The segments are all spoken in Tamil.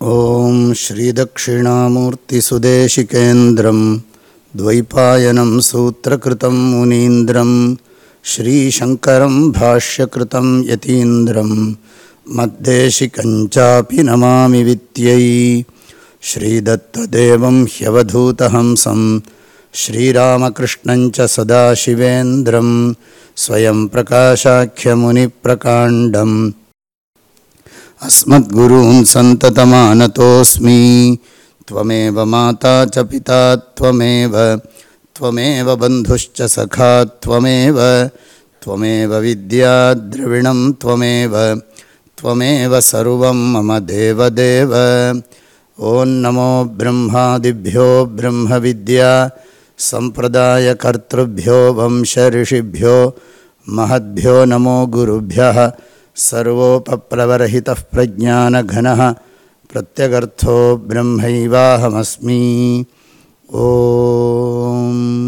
ॐ श्रीदक्षिणामूर्तिसुदेशिकेन्द्रं द्वैपायनं सूत्रकृतं मुनीन्द्रं श्रीशङ्करं भाष्यकृतं यतीन्द्रं मद्देशिकञ्चापि नमामि वित्यै। श्रीदत्तदेवं ह्यवधूतहंसं श्रीरामकृष्णञ्च सदाशिवेन्द्रं स्वयं प्रकाशाख्यमुनिप्रकाण्डम्। अस्मद्गुरून् सन्ततमानतोऽस्मि। त्वमेव माता च पिता त्वमेव त्वमेव बन्धुश्च सखा त्वमेव त्वमेव विद्याद्रविणं त्वमेव त्वमेव मम देवदेव। ॐ नमो ब्रह्मादिभ्यो ब्रह्मविद्या, सम्प्रदायकर्तृभ्यो, वंशऋषिभ्यो, महद्भ्यो नमो गुरुभ्यः, सर्वोपप्लवरहितः प्रज्ञानघनः, प्रत्यगर्थो ब्रह्मैवाहमस्मि। ॐ।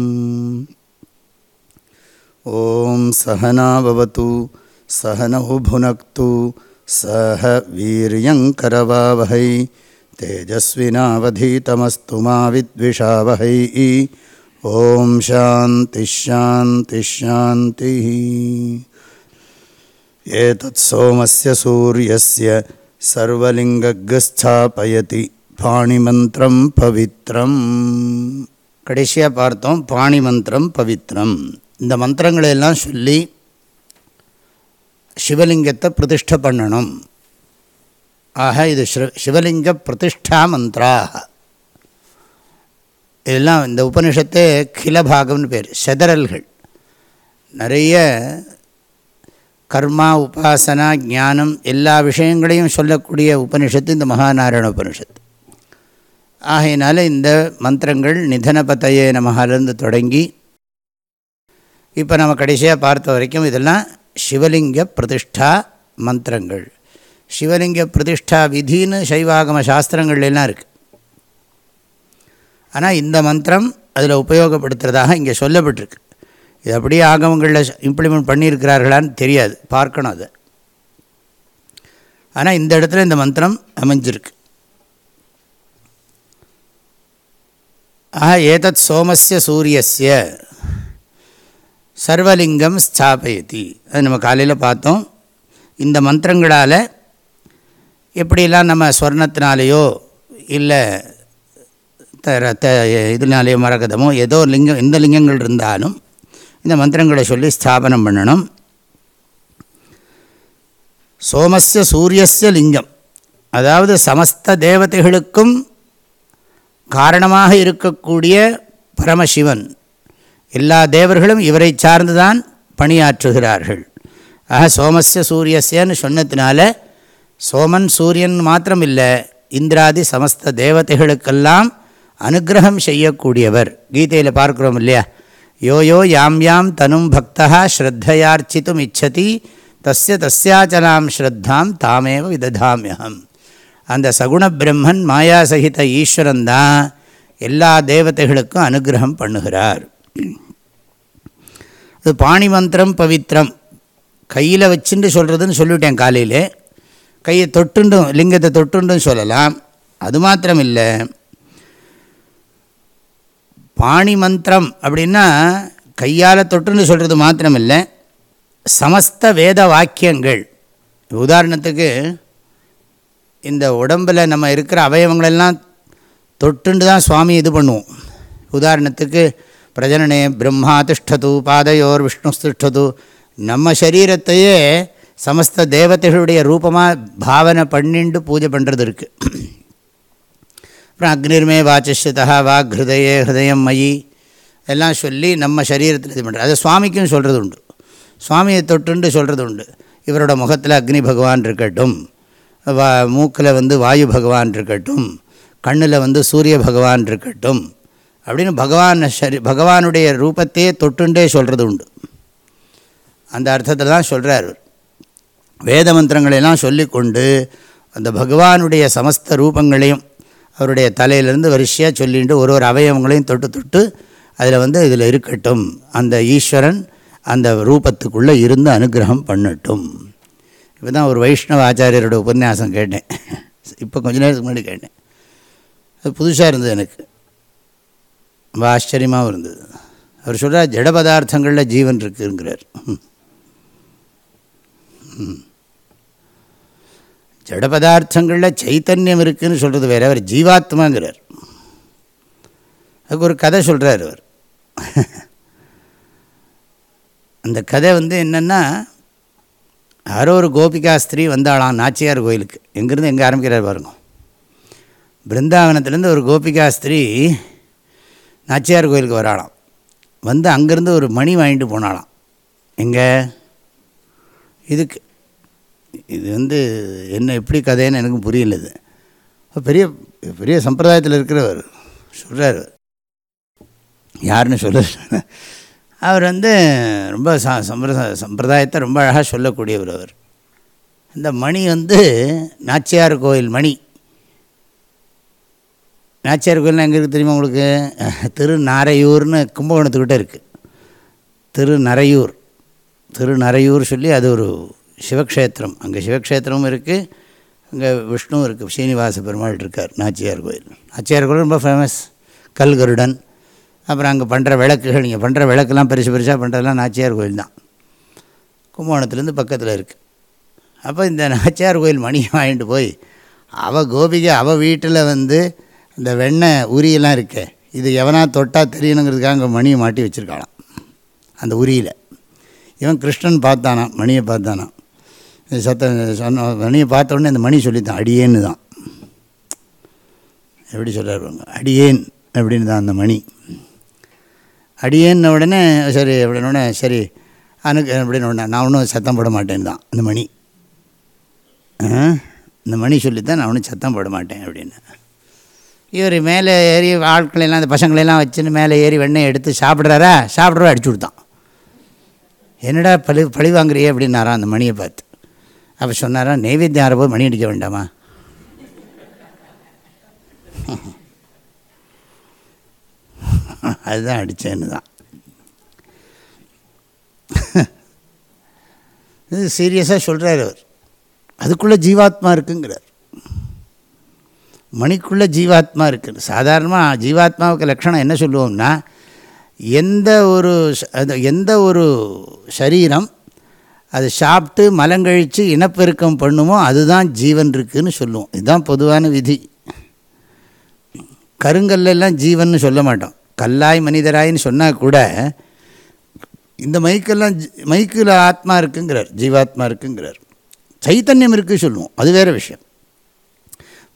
सहनाववतु सहनौ भुनक्तु சஹ வீரியங்கரவாவகை தேஜஸ்வினாவதீதமஸ்து மாவித்விஷாவகை ஓம் சாந்தி ஷாந்தி ஷாந்தி ஏதத் சோமஸ்ய சூரியஸ்ய சர்வலிங்கஸ்தாபயதி பாணிமந்திரம் பவித்ரம் கடைசியாக பார்த்தோம் பாணிமந்திரம் பவித்ரம். இந்த மந்திரங்களையெல்லாம் சொல்லி சிவலிங்கத்தை பிரதிஷ்டை பண்ணணும். ஆக இது சிவலிங்க பிரதிஷ்டா மந்திராக. இதெல்லாம் இந்த உபனிஷத்தே கிலபாகம்னு பேர் செதறல்கள். நிறைய கர்மா உபாசனா ஞானம் எல்லா விஷயங்களையும் சொல்லக்கூடிய உபனிஷத்து இந்த மகாநாராயண உபனிஷத்து. ஆகையினால இந்த மந்திரங்கள் நிதனபத்தையே நமகாலிருந்து தொடங்கி இப்போ நம்ம கடைசியாக பார்த்த வரைக்கும் இதெல்லாம் சிவலிங்க பிரதிஷ்டா மந்திரங்கள். சிவலிங்க பிரதிஷ்டா விதின்னு சைவாகம சாஸ்திரங்கள்லாம் இருக்குது ஆனால் இந்த மந்திரம் அதில் உபயோகப்படுத்துகிறதாக இங்கே சொல்லப்பட்டிருக்கு. இது அப்படியே ஆகமங்களில் இம்ப்ளிமெண்ட் பண்ணியிருக்கிறார்களான்னு தெரியாது. பார்க்கணும் அதை. ஆனால் இந்த இடத்துல இந்த மந்திரம் அமைஞ்சிருக்கு. ஆஹா ஏதத் சோமஸ்ய சூரியஸ்ய. சர்வலிங்கம் ஸ்தாபயதி. அது நம்ம காலையில் பார்த்தோம். இந்த மந்திரங்களால் எப்படிலாம் நம்ம ஸ்வர்ணத்தினாலேயோ இல்லை த இதனாலேயோ மரகதமோ ஏதோ லிங்கம் எந்த லிங்கங்கள் இருந்தாலும் இந்த மந்திரங்களை சொல்லி ஸ்தாபனம் பண்ணணும். சோமஸ்ய சூரியஸ்ய லிங்கம். அதாவது சமஸ்த தேவதைகளுக்கும் காரணமாக இருக்கக்கூடிய பரமசிவன். எல்லா தேவர்களும் இவரை சார்ந்துதான் பணியாற்றுகிறார்கள். ஆக சோமஸ்ய சூரியஸ்யன்னு சொன்னதுனால சோமன் சூரியன் மாத்திரம் இல்லை இந்திராதி சமஸ்த தேவதைகளுக்கெல்லாம் அனுகிரகம் செய்யக்கூடியவர். கீதையில் பார்க்குறோம் இல்லையா? யோயோ யாம் யாம் தனும் பக்தா ஸ்ரத்தையார்ச்சித்தும் இச்சதி தஸ்ய தஸ்யாச்சலாம் ஸ்ரத்தாம் தாமேவ விததாமியகம் அந்த சகுண பிரம்மன் மாயாசகித ஈஸ்வரன் தான் எல்லா தேவதைகளுக்கும் அனுகிரகம் பண்ணுகிறார். அது பாணி மந்திரம் பவித்ரம். கையில் வச்சுட்டு சொல்கிறதுன்னு சொல்லிவிட்டேன் காலையில். கையை தொட்டுண்டும் லிங்கத்தை தொட்டுண்டும் சொல்லலாம். அது மாத்திரம் இல்லை பாணி மந்திரம் அப்படின்னா கையால் தொட்டுன்னு சொல்கிறது மாத்திரம் இல்லை சமஸ்த வேத வாக்கியங்கள். உதாரணத்துக்கு இந்த உடம்பில் நம்ம இருக்கிற அவயவங்களெல்லாம் தொட்டுண்டு தான் சுவாமி இது பண்ணுவோம். உதாரணத்துக்கு பிரஜனனே பிரம்மா திஷ்டது பாதையோர் விஷ்ணு திஷ்டது நம்ம சரீரத்தையே சமஸ்த தேவதைகளுடைய ரூபமாக பாவனை பண்ணிண்டு பூஜை பண்ணுறது இருக்குது அப்புறம் அக்னிர்மே வாச்சஸ்யதா வாக் ஹிருதயே ஹிருதயம் மயி. எல்லாம் சொல்லி நம்ம சரீரத்தில் இது பண்ணுறது அதை சுவாமிக்கும் சொல்கிறது உண்டு சுவாமியை தொட்டுண்டு சொல்கிறது உண்டு இவரோட முகத்தில் அக்னி பகவான் இருக்கட்டும். வா மூக்கில் வந்து வாயு பகவான் இருக்கட்டும். கண்ணில் வந்து சூரிய பகவான் இருக்கட்டும். அப்படின்னு பகவான் சரி பகவானுடைய ரூபத்தையே தொட்டுண்டே சொல்கிறது உண்டு. அந்த அர்த்தத்தில் தான் சொல்கிறார் வேத மந்திரங்களெல்லாம் சொல்லிக்கொண்டு அந்த பகவானுடைய சமஸ்த ரூபங்களையும் அவருடைய தலையிலேருந்து வரிசையாக சொல்லிட்டு ஒரு ஒரு அவயவங்களையும் தொட்டு தொட்டு அதில் வந்து இதில் இருக்கட்டும். அந்த ஈஸ்வரன் அந்த ரூபத்துக்குள்ளே இருந்து அனுகிரகம் பண்ணட்டும். இப்போ தான் ஒரு வைஷ்ணவ ஆச்சாரியரோட உபன்யாசம் கேட்டேன். இப்போ கொஞ்ச நேரத்துக்கு முன்னாடி கேட்டேன். அது புதுசாக இருந்தது எனக்கு. ரொம்ப ஆச்சரியமாகவும் இருந்தது. அவர் சொல்கிறார் ஜட பதார்த்தங்களில் ஜீவன் இருக்குங்கிறார். ஜட பதார்த்தங்களில் சைத்தன்யம் இருக்குதுன்னு சொல்கிறது வேறு அவர் ஜீவாத்மாங்கிறார். அதுக்கு ஒரு கதை சொல்கிறார் அவர். அந்த கதை வந்து என்னென்னா யாரோ ஒரு கோபிகாஸ்திரி வந்தாளாம் நாச்சியார் கோயிலுக்கு. எங்கேருந்து எங்கே ஆரம்பிக்கிறார் பாருங்க. பிருந்தாவனத்துலேருந்து ஒரு கோபிகாஸ்திரி நாச்சியார் கோயிலுக்கு வராளாம். வந்து அங்கேருந்து ஒரு மணி வாங்கிட்டு போனாலாம் எங்கே? இதுக்கு இது வந்து என்ன எப்படி கதைன்னு எனக்கு புரியல இது. பெரிய பெரிய சம்பிரதாயத்தில் இருக்கிறவர் சொல்கிறார் யாருன்னு சொல்ல அவர் வந்து ரொம்ப ச சம்பிரதா சம்பிரதாயத்தை ரொம்ப அழகாக சொல்லக்கூடியவர் அவர். இந்த மணி வந்து நாச்சியார் கோயில் மணி. நாச்சியார் கோயில்னா எங்கே இருக்குது தெரியுமா உங்களுக்கு? திருநாரையூர்னு கும்பகோணத்துக்கிட்ட இருக்குது திருநரையூர் திருநரையூர் சொல்லி அது ஒரு சிவக்ஷேத்திரம். அங்கே சிவக்ஷேத்திரமும் இருக்குது அங்கே விஷ்ணுவும் இருக்குது ஸ்ரீனிவாச பெருமாள் இருக்கார் நாச்சியார் கோயில் நாச்சியார் கோயில் ரொம்ப ஃபேமஸ் கல்கருடன். அப்புறம் அங்கே பண்ணுற விளக்குகள் நீங்கள் பண்ணுற விளக்கெல்லாம் பெருசு பெருசாக பண்ணுறதுலாம் நாச்சியார் கோயில் தான். கும்பகோணத்துலேருந்து பக்கத்தில் இருக்குது அப்போ இந்த நாச்சியார் கோயில் மணியை வாங்கிட்டு போய் அவள் கோபிகை அவள் வீட்டில் வந்து இந்த வெண்ணெய் உரியெல்லாம் இருக்கே இது எவனா தொட்டால் தெரியணுங்கிறதுக்காக அங்கே மணியை மாட்டி வச்சுருக்காளாம். அந்த உரியில். இவன் கிருஷ்ணன் பார்த்தானா மணியை பார்த்தானா. சத்த சத்தம் சொன்ன மணியை பார்த்த உடனே அந்த மணி சொல்லித்தான் அடியேன்னு தான். எப்படி சொல்கிறாருவாங்க அடியேன் அப்படின்னு தான் அந்த மணி. அடியேன்ன உடனே சரி அப்படின்னு உடனே சரி அனுக்கு அப்படின்னு உடனே நான் ஒன்றும் சத்தம் போட மாட்டேன் தான் அந்த மணி. இந்த மணி சொல்லித்தான் நான் ஒன்றும் சத்தம் போட மாட்டேன் அப்படின்னு. இவர் மேலே ஏறி ஆட்களெல்லாம் அந்த பசங்களெல்லாம் வச்சுன்னு மேலே ஏறி வெண்ணெய் எடுத்து சாப்பிட்றாரா? சாப்பிட்றவா அடிச்சு கொடுத்தான். என்னடா பழி பழி வாங்குறியே அப்படின்னாராம் அந்த மணியை பார்த்து. அப்போ சொன்னாரா நைவேத்தியம் ஆகிறபோது மணி அடிக்க வேண்டாமா? அதுதான் அடித்தேன்னு தான். இது சீரியஸாக சொல்கிறார் அவர். அதுக்குள்ளே ஜீவாத்மா இருக்குங்கிறார். மணிக்குள்ளே ஜீவாத்மா இருக்குது. சாதாரணமாக ஜீவாத்மாவுக்கு லட்சணம் என்ன சொல்லுவோம்னா எந்த ஒரு எந்த ஒரு சரீரம் அது சாப்பிட்டு மலங்கழித்து இனப்பெருக்கம் பண்ணுமோ அதுதான் ஜீவன் இருக்குதுன்னு சொல்லுவோம். இதுதான் பொதுவான விதி. கருங்கல்லாம் ஜீவன் சொல்ல மாட்டோம். கல்லாய் மனிதராயின்னு சொன்னால் கூட இந்த மைக்கெல்லாம் மைக்கில் ஆத்மா இருக்குங்கிறார் ஜீவாத்மா இருக்குங்கிறார். சைத்தன்யம் இருக்குது சொல்லுவோம். அது வேறு விஷயம்.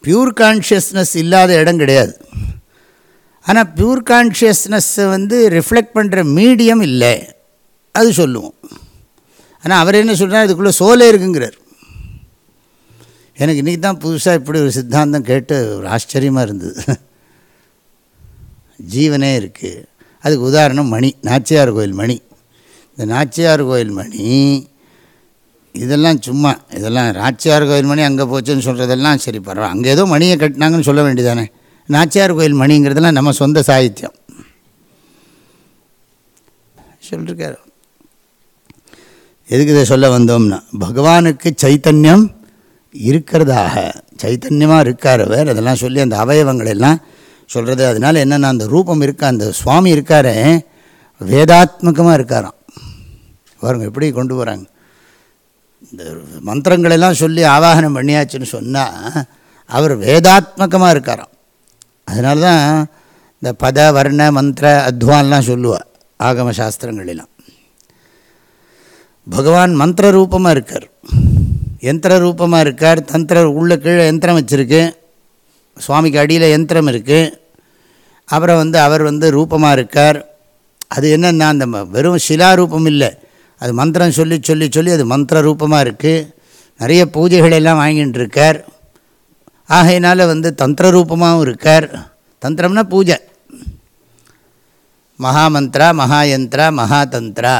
பியூர் கான்ஷியஸ்னஸ் இல்லாத இடம் கிடையாது. ஆனால் பியூர் கான்ஷியஸ்னஸ்ஸை வந்து ரிஃப்ளெக்ட் பண்ணுற மீடியம் இல்லை. அது சொல்லுவோம். ஆனால் அவர் என்ன சொல்கிறார் இதுக்குள்ளே சோலே இருக்குங்கிறார். எனக்கு இன்றைக்கி தான் புதுசாக இப்படி ஒரு சித்தாந்தம் கேட்டு ஒரு ஆச்சரியமாக இருந்தது. ஜீவனே இருக்குது அதுக்கு உதாரணம் மணி. நாச்சியார் கோயில் மணி. இந்த நாச்சியார் கோயில் மணி இதெல்லாம் சும்மா இதெல்லாம் நாச்சியார் கோயில் மணி அங்கே போச்சுன்னு சொல்கிறதெல்லாம் சரி பரவாயில்ல அங்கே ஏதோ மணியை கட்டினாங்கன்னு சொல்ல வேண்டியதானே. நாச்சியார் கோயில் மணிங்கிறதுலாம் நம்ம சொந்த சாகித்யம். சொல்லிருக்காரு. எதுக்கு இதை சொல்ல வந்தோம்னா பகவானுக்கு சைத்தன்யம் இருக்கிறதாக சைத்தன்யமாக இருக்கார் அவர் அதெல்லாம் சொல்லி அந்த அவயவங்கள் எல்லாம் சொல்கிறது அதனால் என்னென்னா அந்த ரூபம் இருக்கா அந்த சுவாமி இருக்கார் வேதாத்மகமாக இருக்காராம். பாருங்க எப்படி கொண்டு போகிறாங்க இந்த மந்திரங்களெல்லாம் சொல்லி ஆவாகனம் பண்ணியாச்சுன்னு சொன்னால் அவர் வேதாத்மகமாக இருக்காராம். அதனால தான் இந்த பத வர்ண மந்திர அத்வான்லாம் சொல்லுவாள் ஆகம சாஸ்திரங்களெல்லாம் பகவான் மந்திர ரூபமாக இருக்கார். யந்திர ரூபமாக இருக்கார். தந்திர உள்ள கீழே யந்திரம் வச்சுருக்கு. சுவாமிக்கு அடியில் யந்திரம் இருக்குது அப்புறம் வந்து அவர் வந்து ரூபமாக இருக்கார். அது என்னென்னா அந்த வெறும் சிலா ரூபம் இல்லை. அது மந்திரம் சொல்லி சொல்லி சொல்லி அது மந்திர ரூபமாக இருக்குது நிறைய பூஜைகள் எல்லாம் வாங்கிட்டு இருக்கார். ஆகையினால வந்து தந்திர ரூபமாகவும் இருக்கார். தந்திரம்னா பூஜை. மகாமந்திரா மகாயந்திரா மகாதந்திரா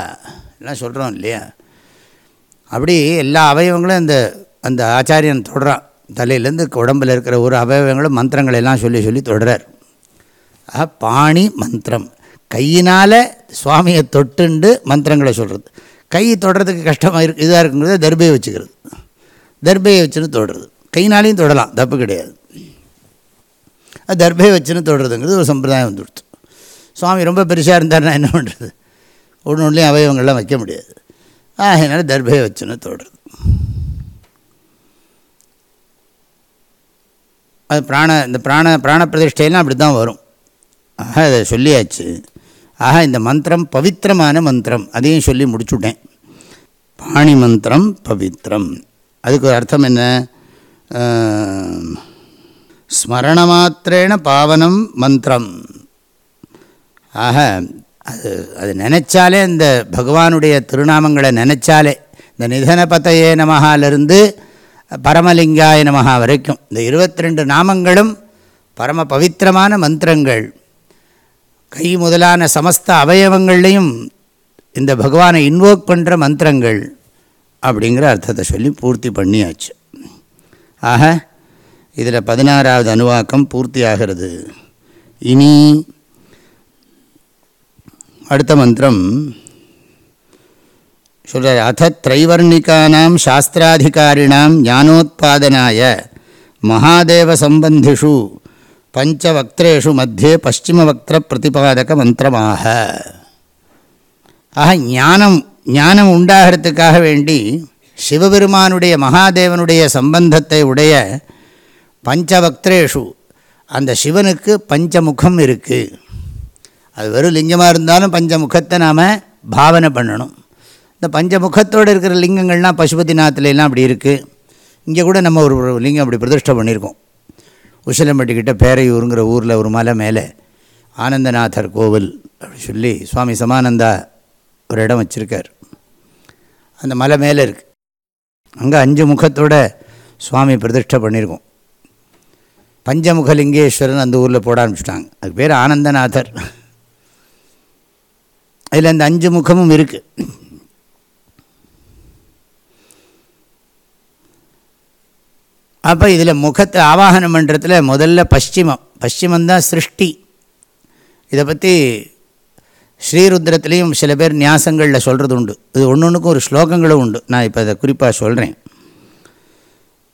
எல்லாம் சொல்கிறோம் இல்லையா? அப்படி எல்லா அவயவங்களும் அந்த அந்த ஆச்சாரியன் தொடுறான். தலையிலேருந்து உடம்பில் இருக்கிற ஒரு அவயவங்களும் மந்திரங்களை எல்லாம் சொல்லி சொல்லி தொடுறார். ஆஹா பாணி மந்திரம். கையினால் சுவாமியை தொட்டுண்டு மந்திரங்களை சொல்கிறது கை தொடுறதுக்கு கஷ்டமாக இருக்கு இதாக இருக்குங்கிறத தர்பையை வச்சுக்கிறது. தர்பையை வச்சுன்னு தொடுறது. கைனாலையும் தொடலாம் தப்பு கிடையாது. அது தர்பையை வச்சுன்னு தொடுறதுங்கிறது ஒரு சம்பிரதாயம் வந்துடுச்சு சுவாமி ரொம்ப பெருசாக இருந்தாருன்னா என்ன பண்ணுறது ஒன்று ஒன்றுலையும் அவயவங்கள்லாம் வைக்க முடியாது. அதனால் தர்பையை வச்சுன்னு தொடுறது. அது பிராண இந்த பிராண பிராண பிரதிஷ்டையெல்லாம் அப்படி தான் வரும். ஆக அதை சொல்லியாச்சு. ஆக இந்த மந்திரம் பவித்திரமான மந்திரம். அதையும் சொல்லி முடிச்சுட்டேன். பாணி மந்திரம் பவித்திரம். அதுக்கு அர்த்தம் என்ன? ஸ்மரண மாத்திரேன பாவனம் மந்திரம். ஆக அது அது நினச்சாலே இந்த பகவானுடைய திருநாமங்களை நினச்சாலே இந்த நிதன பதையே நமகாலிருந்து பரமலிங்காய நமகா வரைக்கும். இந்த இருபத்தி ரெண்டு நாமங்களும் பரம பவித்திரமான மந்திரங்கள். கை முதலான சமஸ்த அவயவங்கள்லையும் இந்த பகவானை இன்வோக் பண்ணுற மந்திரங்கள் அப்படிங்கிற அர்த்தத்தை சொல்லி பூர்த்தி பண்ணியாச்சு. ஆக இதில் பதினாறாவது அணுவாக்கம் பூர்த்தி ஆகிறது இனி அடுத்த மந்திரம் சொல்கிறார் அத திரைவர்ணிக்கானாம் சாஸ்திராதிகாரிணாம் ஞானோத்பாதனாய மகாதேவ சம்பந்திஷு பஞ்சவக்திரேஷு மத்தியே பশ্চিமவக்திர பிரதிபாதக மந்திரமாக. ஆக ஞானம் ஞானம் உண்டாகிறதுக்காக வேண்டி சிவபெருமானுடைய மகாதேவனுடைய சம்பந்தத்தை உடைய பஞ்சவக்திரேஷு அந்த சிவனுக்கு பஞ்சமுகம் இருக்குது அது வெறும் லிங்கமாக இருந்தாலும் பஞ்சமுகத்தை நாம் பாவனை பண்ணணும். இந்த பஞ்சமுகத்தோடு இருக்கிற லிங்கங்கள்லாம் பசுபதிநாத்துலாம் அப்படி இருக்குது இங்கே கூட நம்ம ஒரு லிங்கம் அப்படி பிரதிஷ்டை பண்ணியிருக்கோம். உசிலம்பட்டிக்கிட்ட பேரையூருங்கிற ஊரில் ஒரு மலை மேலே ஆனந்தநாதர் கோவில் அப்படி சொல்லி சுவாமி சமானந்தா ஒரு இடம் வச்சுருக்கார். அந்த மலை மேலே இருக்குது அங்கே அஞ்சு முகத்தோட சுவாமி பிரதிஷ்டை பண்ணியிருக்கோம் பஞ்சமுகலிங்கேஸ்வரன் அந்த ஊரில் போட ஆரம்பிச்சிட்டாங்க. அதுக்கு பேர் ஆனந்தநாதர். அதில் அந்த அஞ்சு முகமும் இருக்குது அப்போ இதில் முகத்தை ஆவாகனம் பண்ணுறதுல முதல்ல பஷ்டிமம் பஷ்டிமந்தான் சிருஷ்டி. இதை பற்றி ஸ்ரீருத்ரத்துலேயும் சில பேர் நியாசங்களில் சொல்கிறது உண்டு இது ஒன்று ஒன்றுக்கும் ஒரு ஸ்லோகங்களும் உண்டு. நான் இப்போ அதை குறிப்பாக சொல்கிறேன்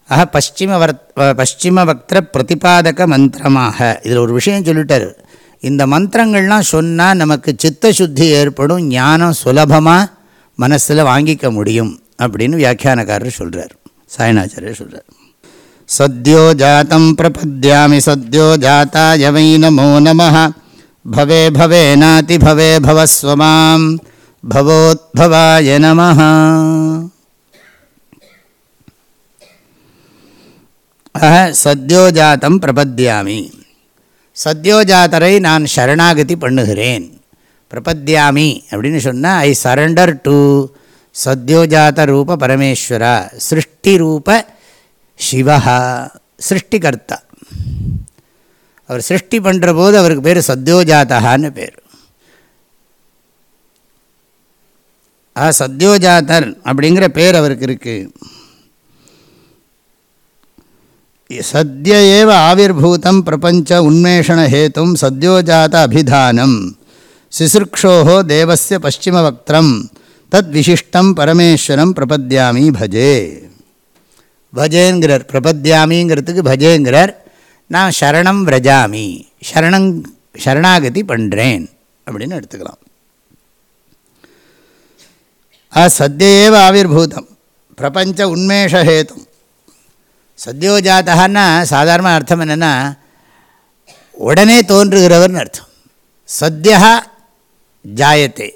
ஆஹா பஷ்டிம வர்த் பஷ்டிம வக்திர பிரதிபாதக மந்திரமாக. இதில் ஒரு விஷயம் சொல்லிட்டார். இந்த மந்திரங்கள்லாம் சொன்னால் நமக்கு சித்த சுத்தி ஏற்படும் ஞானம் சுலபமாக மனசில் வாங்கிக்க முடியும் அப்படின்னு வியாக்கியானக்காரர் சொல்கிறார் சாயணாச்சாரியர் சொல்கிறார் சத்யோ ஜாத்தம் பிரபத்யாமி சத்யோ ஜாத்தாய வை நமோ நம பவே பவே நாதி பவே பவஸ்வமாம் பவோத்பவாய நம ஆக சத்யோஜாத்தம் பிரபத்யாமி சத்யோஜாத்தரை நான் சரணாகதி பண்ணுகிறேன்। பிரபத்யாமி அப்படின்னு சொன்னால் ஐ சரண்டர் டு சத்யோஜாத்த ரூப பரமேஸ்வரா சிருஷ்டி ரூப சிவா சிருஷ்டிகர்த்தா அவர் சிருஷ்டி பண்ணுற போது அவருக்கு பேர் சத்யோஜாத்தான்னு பேர் ஆ சத்யோஜாத்தர் அப்படிங்கிற பேர் அவருக்கு இருக்குது சத்ய ஏவ ஆவிர்பூதம் பிரபஞ்ச உன்மேஷணஹேத்தும் சத்யோஜாத அபிதானம் சிசுக்ஷோ தேவஸ்ய பশ্চিமவக்திரம் தத் விசிஷ்டம் பரமேஸ்வரம் பிரபத்யாமி பஜே பஜேங்கிறார். பிரபத்யாமிங்கிறதுக்கு பஜேங்கிறார். நான் சரணம் விரஜாமி. சரணங் சரணாகதி பண்ணுறேன் அப்படின்னு எடுத்துக்கலாம். ஆ சத்யேவ ஆவிர்பூதம். பிரபஞ்ச உண்மேஷஹேதும் சத்யோஜாத்தான்னா சாதாரண அர்த்தம் என்னென்னா உடனே தோன்றுகிறவர்னு அர்த்தம். சத்யா ஜாயத்தே.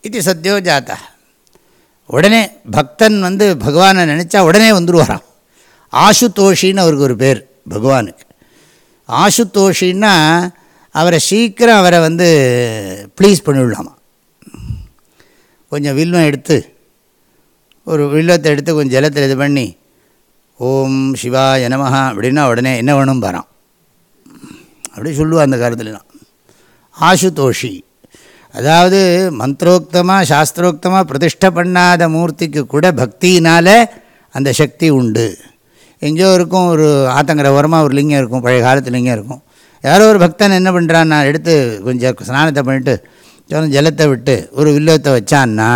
இது சத்யோஜாத்தா உடனே பக்தன் வந்து பகவானை நினச்சா உடனே வந்துடுவாராம் ஆசுதோஷின்னு அவருக்கு ஒரு பேர் பகவானுக்கு. ஆசுதோஷின்னா அவரை சீக்கிரம் அவரை வந்து ப்ளீஸ் பண்ணிவிடலாமா கொஞ்சம் வில்வம் எடுத்து ஒரு வில்வத்தை எடுத்து கொஞ்சம் ஜலத்தில் இது பண்ணி ஓம் சிவா எனமஹா அப்படின்னா உடனே என்ன வேணும் பாரான் அப்படி சொல்லுவாள் அந்த காலத்துலலாம். ஆசுதோஷி. அதாவது மந்திரோக்தமாக சாஸ்திரோக்தமாக பிரதிஷ்டை பண்ணாத மூர்த்திக்கு கூட பக்தியினால் அந்த சக்தி உண்டு. எங்கேயோ இருக்கும் ஒரு ஆத்தங்கிற ஓரமாக ஒரு லிங்கம் இருக்கும் பழைய காலத்து லிங்கம் இருக்கும். யாரோ ஒரு பக்தன் என்ன பண்ணுறான் நான் எடுத்து கொஞ்சம் ஸ்நானத்தை பண்ணிட்டு சொன்ன ஜலத்தை விட்டு ஒரு வில்லத்தை வச்சான்னா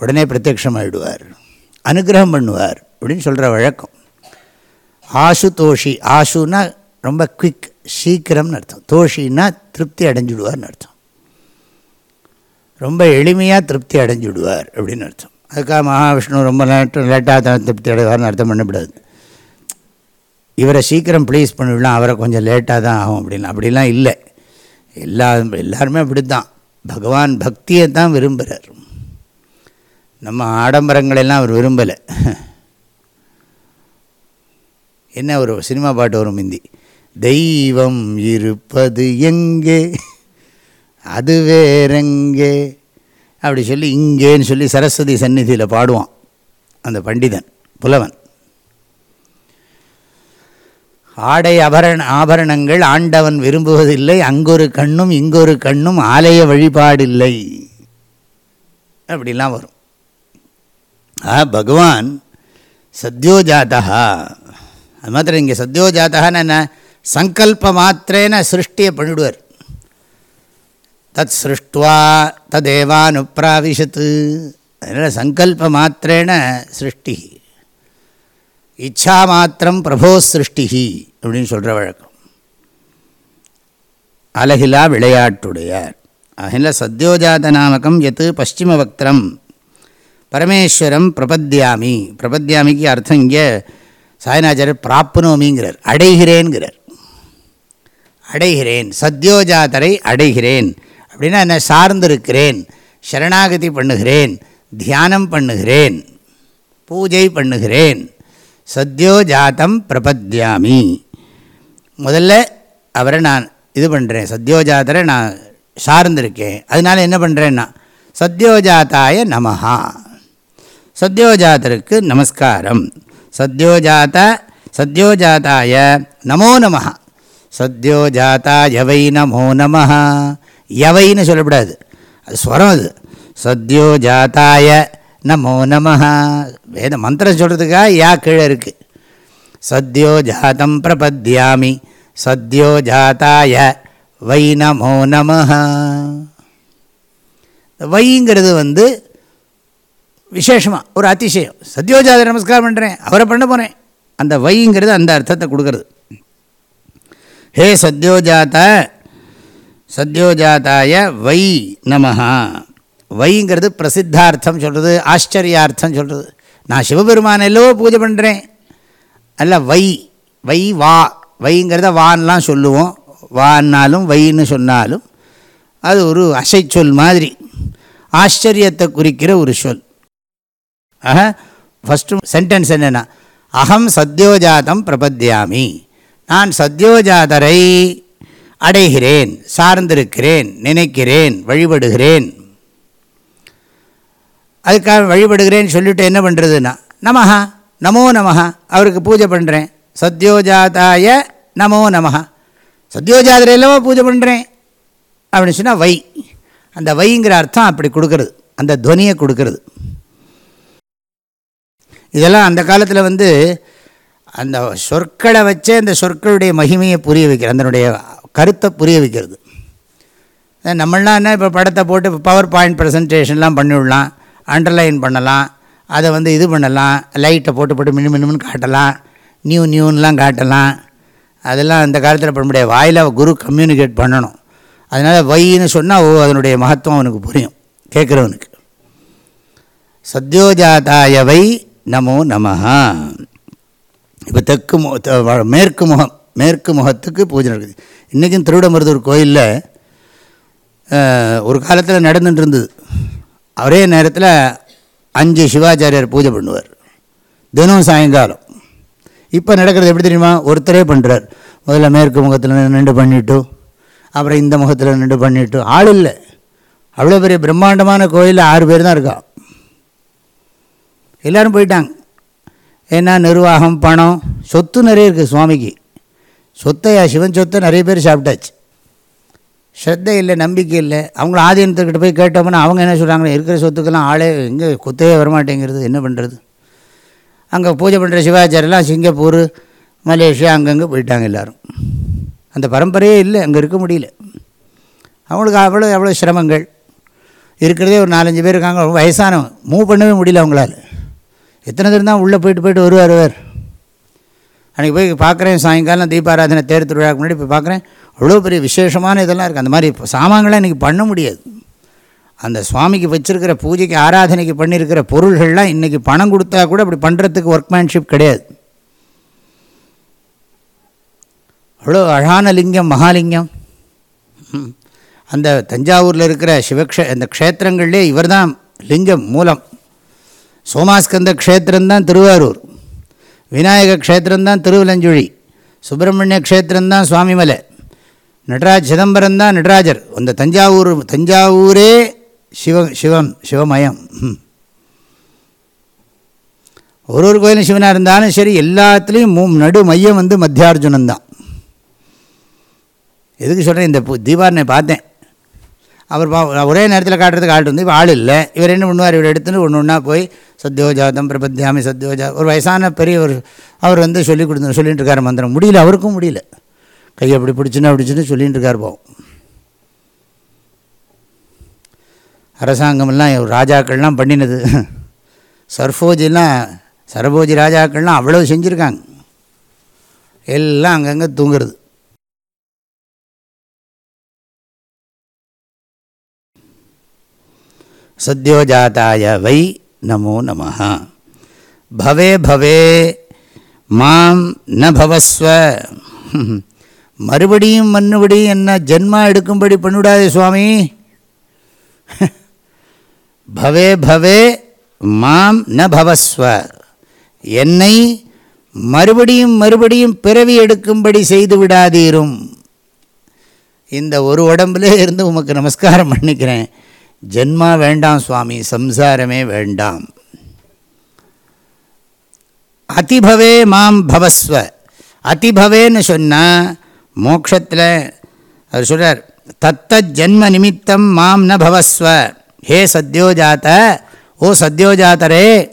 உடனே பிரத்யக்ஷமாகிடுவார் அனுகிரகம் பண்ணுவார் அப்படின்னு சொல்கிற வழக்கம். ஆசு தோஷி ஆசுன்னா ரொம்ப குவிக் சீக்கிரம்னு அர்த்தம். தோஷின்னா திருப்தி அடைஞ்சிடுவார்னு அர்த்தம். ரொம்ப எளிமையாக திருப்தி அடைஞ்சுடுவார் அப்படின்னு அர்த்தம். அதுக்காக மகாவிஷ்ணு ரொம்ப லேட்டு லேட்டாக தான் திருப்தி அடைவார்னு அர்த்தம் பண்ணக்கூடாது இவரை சீக்கிரம் ப்ளீஸ் பண்ணிவிடலாம் அவரை கொஞ்சம் லேட்டாக தான் ஆகும் அப்படின்னு. அப்படிலாம் இல்லை. எல்லா எல்லாருமே அப்படி தான் பகவான் பக்தியை தான் விரும்புகிறார் நம்ம ஆடம்பரங்களெல்லாம் அவர் விரும்பலை. என்ன ஒரு சினிமா பாட்டு வரும் இந்தி தெய்வம் இருப்பது எங்கே? அது வேறெங்கே? அப்படி சொல்லி இங்கேன்னு சொல்லி சரஸ்வதி சந்நிதியில் பாடுவான். அந்த பண்டிதன் புலவன். ஆடை அபரண ஆபரணங்கள் ஆண்டவன் விரும்புவதில்லை. அங்கொரு கண்ணும் இங்கொரு கண்ணும் ஆலய வழிபாடில்லை. அப்படிலாம் வரும். ஆ பகவான் சத்யோஜாதா அது மாத்திரம் இங்கே சத்யோஜாத்தான்னு என்ன? சங்கல்ப மாத்திரேன சிருஷ்டியை பண்ணிவிடுவார் தத் சிருஷ்டுவா ததேவானுப்பிராவிஷத்து அதனால் சங்கல்ப மாத்திரேன சிருஷ்டி இச்சா மாத்திரம் பிரபோ சிருஷ்டி அப்படின்னு சொல்கிற வழக்கம். அலகிலா விளையாட்டுடையார். அகில சத்யோஜாத நாமகம் எத்து பশ্চিம வக்திரம். பரமேஸ்வரம் பிரபத்யாமி. பிரபத்யாமிக்கு அர்த்தம் இங்கே சாயனாச்சாரியர் பிராப்னோமிங்கிறார். அடைகிறேன்கிறார். அடைகிறேன். சத்யோஜாதரை அடைகிறேன். அப்படின்னா என்ன? சார்ந்திருக்கிறேன் சரணாகதி பண்ணுகிறேன் தியானம் பண்ணுகிறேன் பூஜை பண்ணுகிறேன் சத்யோஜாத்தம் பிரபத்யாமி. முதல்ல அவரை நான் இது பண்ணுறேன் சத்யோஜாதரை நான் சார்ந்திருக்கேன். அதனால் என்ன பண்ணுறேன்னா சத்யோஜாத்தாய நமஹா. சத்யோஜாதருக்கு நமஸ்காரம். சத்யோஜாத சத்யோஜாத்தாய நமோ நம சத்யோஜாத்தா யவை நமோ நம எவைன்னு சொல்லக்கூடாது அது ஸ்வரம் அது. சத்யோஜாத்தாய நமோ நம வேத மந்திரம் சொல்கிறதுக்காக யா கீழே இருக்குது சத்யோஜாத்தம் பிரபத்யாமி. சத்யோஜாத்தாய வை நமோ நம வைங்கிறது வந்து விசேஷமாக ஒரு அதிசயம். சத்யோஜாத நமஸ்காரம் பண்ணுறேன் அவரை பண்ண போகிறேன் அந்த வைங்கிறது அந்த அர்த்தத்தை கொடுக்கறது. ஹே சத்யோஜாத சத்யோஜாத்தாய வை நமஹா. வைங்கிறது பிரசித்தார்த்தம் சொல்கிறது ஆச்சரியார்த்தம் சொல்கிறது நான் சிவபெருமான எல்லோ பூஜை பண்ணுறேன் அல்ல வை வை வா வைங்கிறத வான்லாம் சொல்லுவோம். வான்னாலும் வைன்னு சொன்னாலும் அது ஒரு அசைச்சொல் மாதிரி ஆச்சரியத்தை குறிக்கிற ஒரு சொல். ஆக ஃபஸ்ட்டு சென்டென்ஸ் என்னென்னா அகம் சத்யோஜாதம் பிரபத்யாமி. நான் சத்யோஜாதரை அடைகிறேன் சார்ந்திருக்கிறேன் நினைக்கிறேன் வழிபடுகிறேன். அதுக்காக வழிபடுகிறேன்னு சொல்லிவிட்டு என்ன பண்ணுறதுன்னா நமஹா நமோ நமஹா அவருக்கு பூஜை பண்ணுறேன் சத்யோஜாதாய நமோ நமஹா. சத்யோஜாதரையிலவோ பூஜை பண்ணுறேன் அப்படின்னு சொன்னால் வை. அந்த வைங்கிற அர்த்தம் அப்படி கொடுக்கறது. அந்த துவனியை கொடுக்கறது. இதெல்லாம் அந்த காலத்தில் வந்து அந்த சொற்களை வச்சே அந்த சொற்களுடைய மகிமையை புரிய வைக்கிற அதனுடைய கருத்தை புரிய வைக்கிறது. நம்மளாம் என்ன இப்போ படத்தை போட்டு பவர் பாயிண்ட் ப்ரெசன்டேஷன்லாம் பண்ணிவிடலாம் அண்டர்லைன் பண்ணலாம் அதை வந்து இது பண்ணலாம் லைட்டை போட்டு போட்டு மினு மினுன்னு காட்டலாம் நியூ நியூன்லாம் காட்டலாம். அதெல்லாம் அந்த காலத்தில் பண்ண முடியாது. வாயில் குரு கம்யூனிகேட் பண்ணணும். அதனால் வைன்னு சொன்னால் ஓ அதனுடைய மகத்துவம் அவனுக்கு புரியும் கேட்குறவனுக்கு. சத்யோஜாதாய வை நமோ நமஹா. இப்போ தெற்கு மேற்கு முகம் மேற்கு முகத்துக்கு பூஜை நடக்குது. இன்றைக்கும் திருவிடமருதூர் கோயிலில் ஒரு காலத்தில் நடந்துட்டு இருந்தது ஒரே நேரத்தில் அஞ்சு சிவாச்சாரியார் பூஜை பண்ணுவார். தினம் சாயங்காலம். இப்போ நடக்கிறது எப்படி தெரியுமா? ஒருத்தரே பண்ணுறார் முதல்ல மேற்கு முகத்தில் நின்று பண்ணிவிட்டு அப்புறம் இந்த முகத்தில் நின்று பண்ணிவிட்டு ஆள் இல்லை. அவ்வளோ பெரிய பிரம்மாண்டமான கோயிலில் ஆறு பேர் தான் இருக்கா எல்லோரும் போயிட்டாங்க. ஏன்னா நிர்வாகம் பணம் சொத்து நிறைய இருக்குது சுவாமிக்கு. சொத்தையா? சிவன் சொத்தை நிறைய பேர் சாப்பிட்டாச்சு. ஸ்ரத்தை இல்லை நம்பிக்கை இல்லை. அவங்கள ஆதீனத்துக்கிட்ட போய் கேட்டோம்னா அவங்க என்ன சொல்கிறாங்க இருக்கிற சொத்துக்கெல்லாம் ஆளே எங்கே குத்தையே வரமாட்டேங்கிறது. என்ன பண்ணுறது அங்கே பூஜை பண்ணுற சிவாச்சாரியெல்லாம் சிங்கப்பூர் மலேசியா அங்கங்கே போயிட்டாங்க எல்லோரும். அந்த பரம்பரையே இல்லை. அங்கே இருக்க முடியல. அவங்களுக்கு அவ்வளோ எவ்வளோ சிரமங்கள். இருக்கிறதே ஒரு நாலஞ்சு பேர் இருக்காங்க. வயசானவன் மூவ் பண்ணவே முடியல அவங்களால. எத்தனை பேர் தான் உள்ளே போயிட்டு போயிட்டு வருவார் வருவார். அன்றைக்கி போய் பார்க்குறேன் சாயங்காலம் தீபாராதனை தேர் திருவிழாக்கு முன்னாடி போய் பார்க்குறேன். அவ்வளோ பெரிய விசேஷமான இதெல்லாம் இருக்குது அந்த மாதிரி சாமான்களாக இன்றைக்கி பண்ண முடியாது. அந்த சுவாமிக்கு வச்சுருக்கிற பூஜைக்கு ஆராதனைக்கு பண்ணியிருக்கிற பொருள்கள்லாம் இன்றைக்கி பணம் கொடுத்தா கூட அப்படி பண்ணுறதுக்கு ஒர்க்மேன்ஷிப் கிடையாது. அவ்வளோ அழகான லிங்கம் மகாலிங்கம். ம். அந்த தஞ்சாவூரில் இருக்கிற சிவக்ஷ அந்த க்ஷேத்திரங்கள்லேயே இவர் தான் லிங்கம் மூலம். சோமாஸ்கந்த க்ஷேத்திரம்தான் திருவாரூர். விநாயக க்ஷேத்திரம்தான் திருவிலஞ்சுழி சுப்பிரமணிய க்ஷேத்திரம்தான் சுவாமிமலை நடராஜ் சிதம்பரம் தான் நடராஜர். அந்த தஞ்சாவூர் தஞ்சாவூரே சிவ சிவம் சிவமயம். ம். ஒரு ஒரு கோயிலும் சிவனாக இருந்தாலும் சரி எல்லாத்துலேயும் நடு மையம் வந்து மத்தியார்ஜுனன் தான் எதுக்கு சொல்கிறேன் இந்த தீபாவளி பார்த்தேன். அவர் பா ஒரே நேரத்தில் காட்டுறதுக்கு ஆள் வந்து இப்போ ஆள் இல்லை. இவர் என்ன பண்ணுவார் இவர் எடுத்துன்னு ஒன்று ஒன்றா போய் சத்தியோஜாதம் பிரபத்தியாமி சத்யோஜா ஒரு வயசான பெரிய ஒரு அவர் வந்து சொல்லி கொடுத்து சொல்லிட்டு இருக்கார் மந்திரம். முடியல அவருக்கும் முடியல. கையை அப்படி பிடிச்சுன்னு பிடிச்சுன்னு சொல்லிகிட்டு இருக்கார் போவோம் அரசாங்கமெல்லாம் ராஜாக்கள்லாம் பண்ணினது. சர்ஃபோஜிலாம் சரபோஜி ராஜாக்கள்லாம் அவ்வளோ செஞ்சுருக்காங்க. எல்லாம் அங்கங்கே தூங்குறது. சத்யோஜாத்தாய வை நமோ நம பவே பவே மாம் ந பவஸ்வ மறுபடியும் மறுபடியும் என்ன ஜென்மா எடுக்கும்படி பண்ணிவிடாதே சுவாமி। பவே பவே மாம் ந பவஸ்வ என்னை மறுபடியும் மறுபடியும் பிறவி எடுக்கும்படி செய்து விடாதீரும்। இந்த ஒரு உடம்புலே இருந்து உமக்கு நமஸ்காரம் பண்ணிக்கிறேன்। ஜென்மா வேண்டாம் சுவாமி சம்சாரமே வேண்டாம். அதிபவே மாம் பவஸ்வ. அதிபவேன்னு சொன்னால் மோக்ஷத்தில் அவர் சொல்கிறார் தத்த ஜென்ம நிமித்தம் மாம் ந பவஸ்வ. ஹே சத்யோஜாத்த ஓ சத்யோஜாத்தரே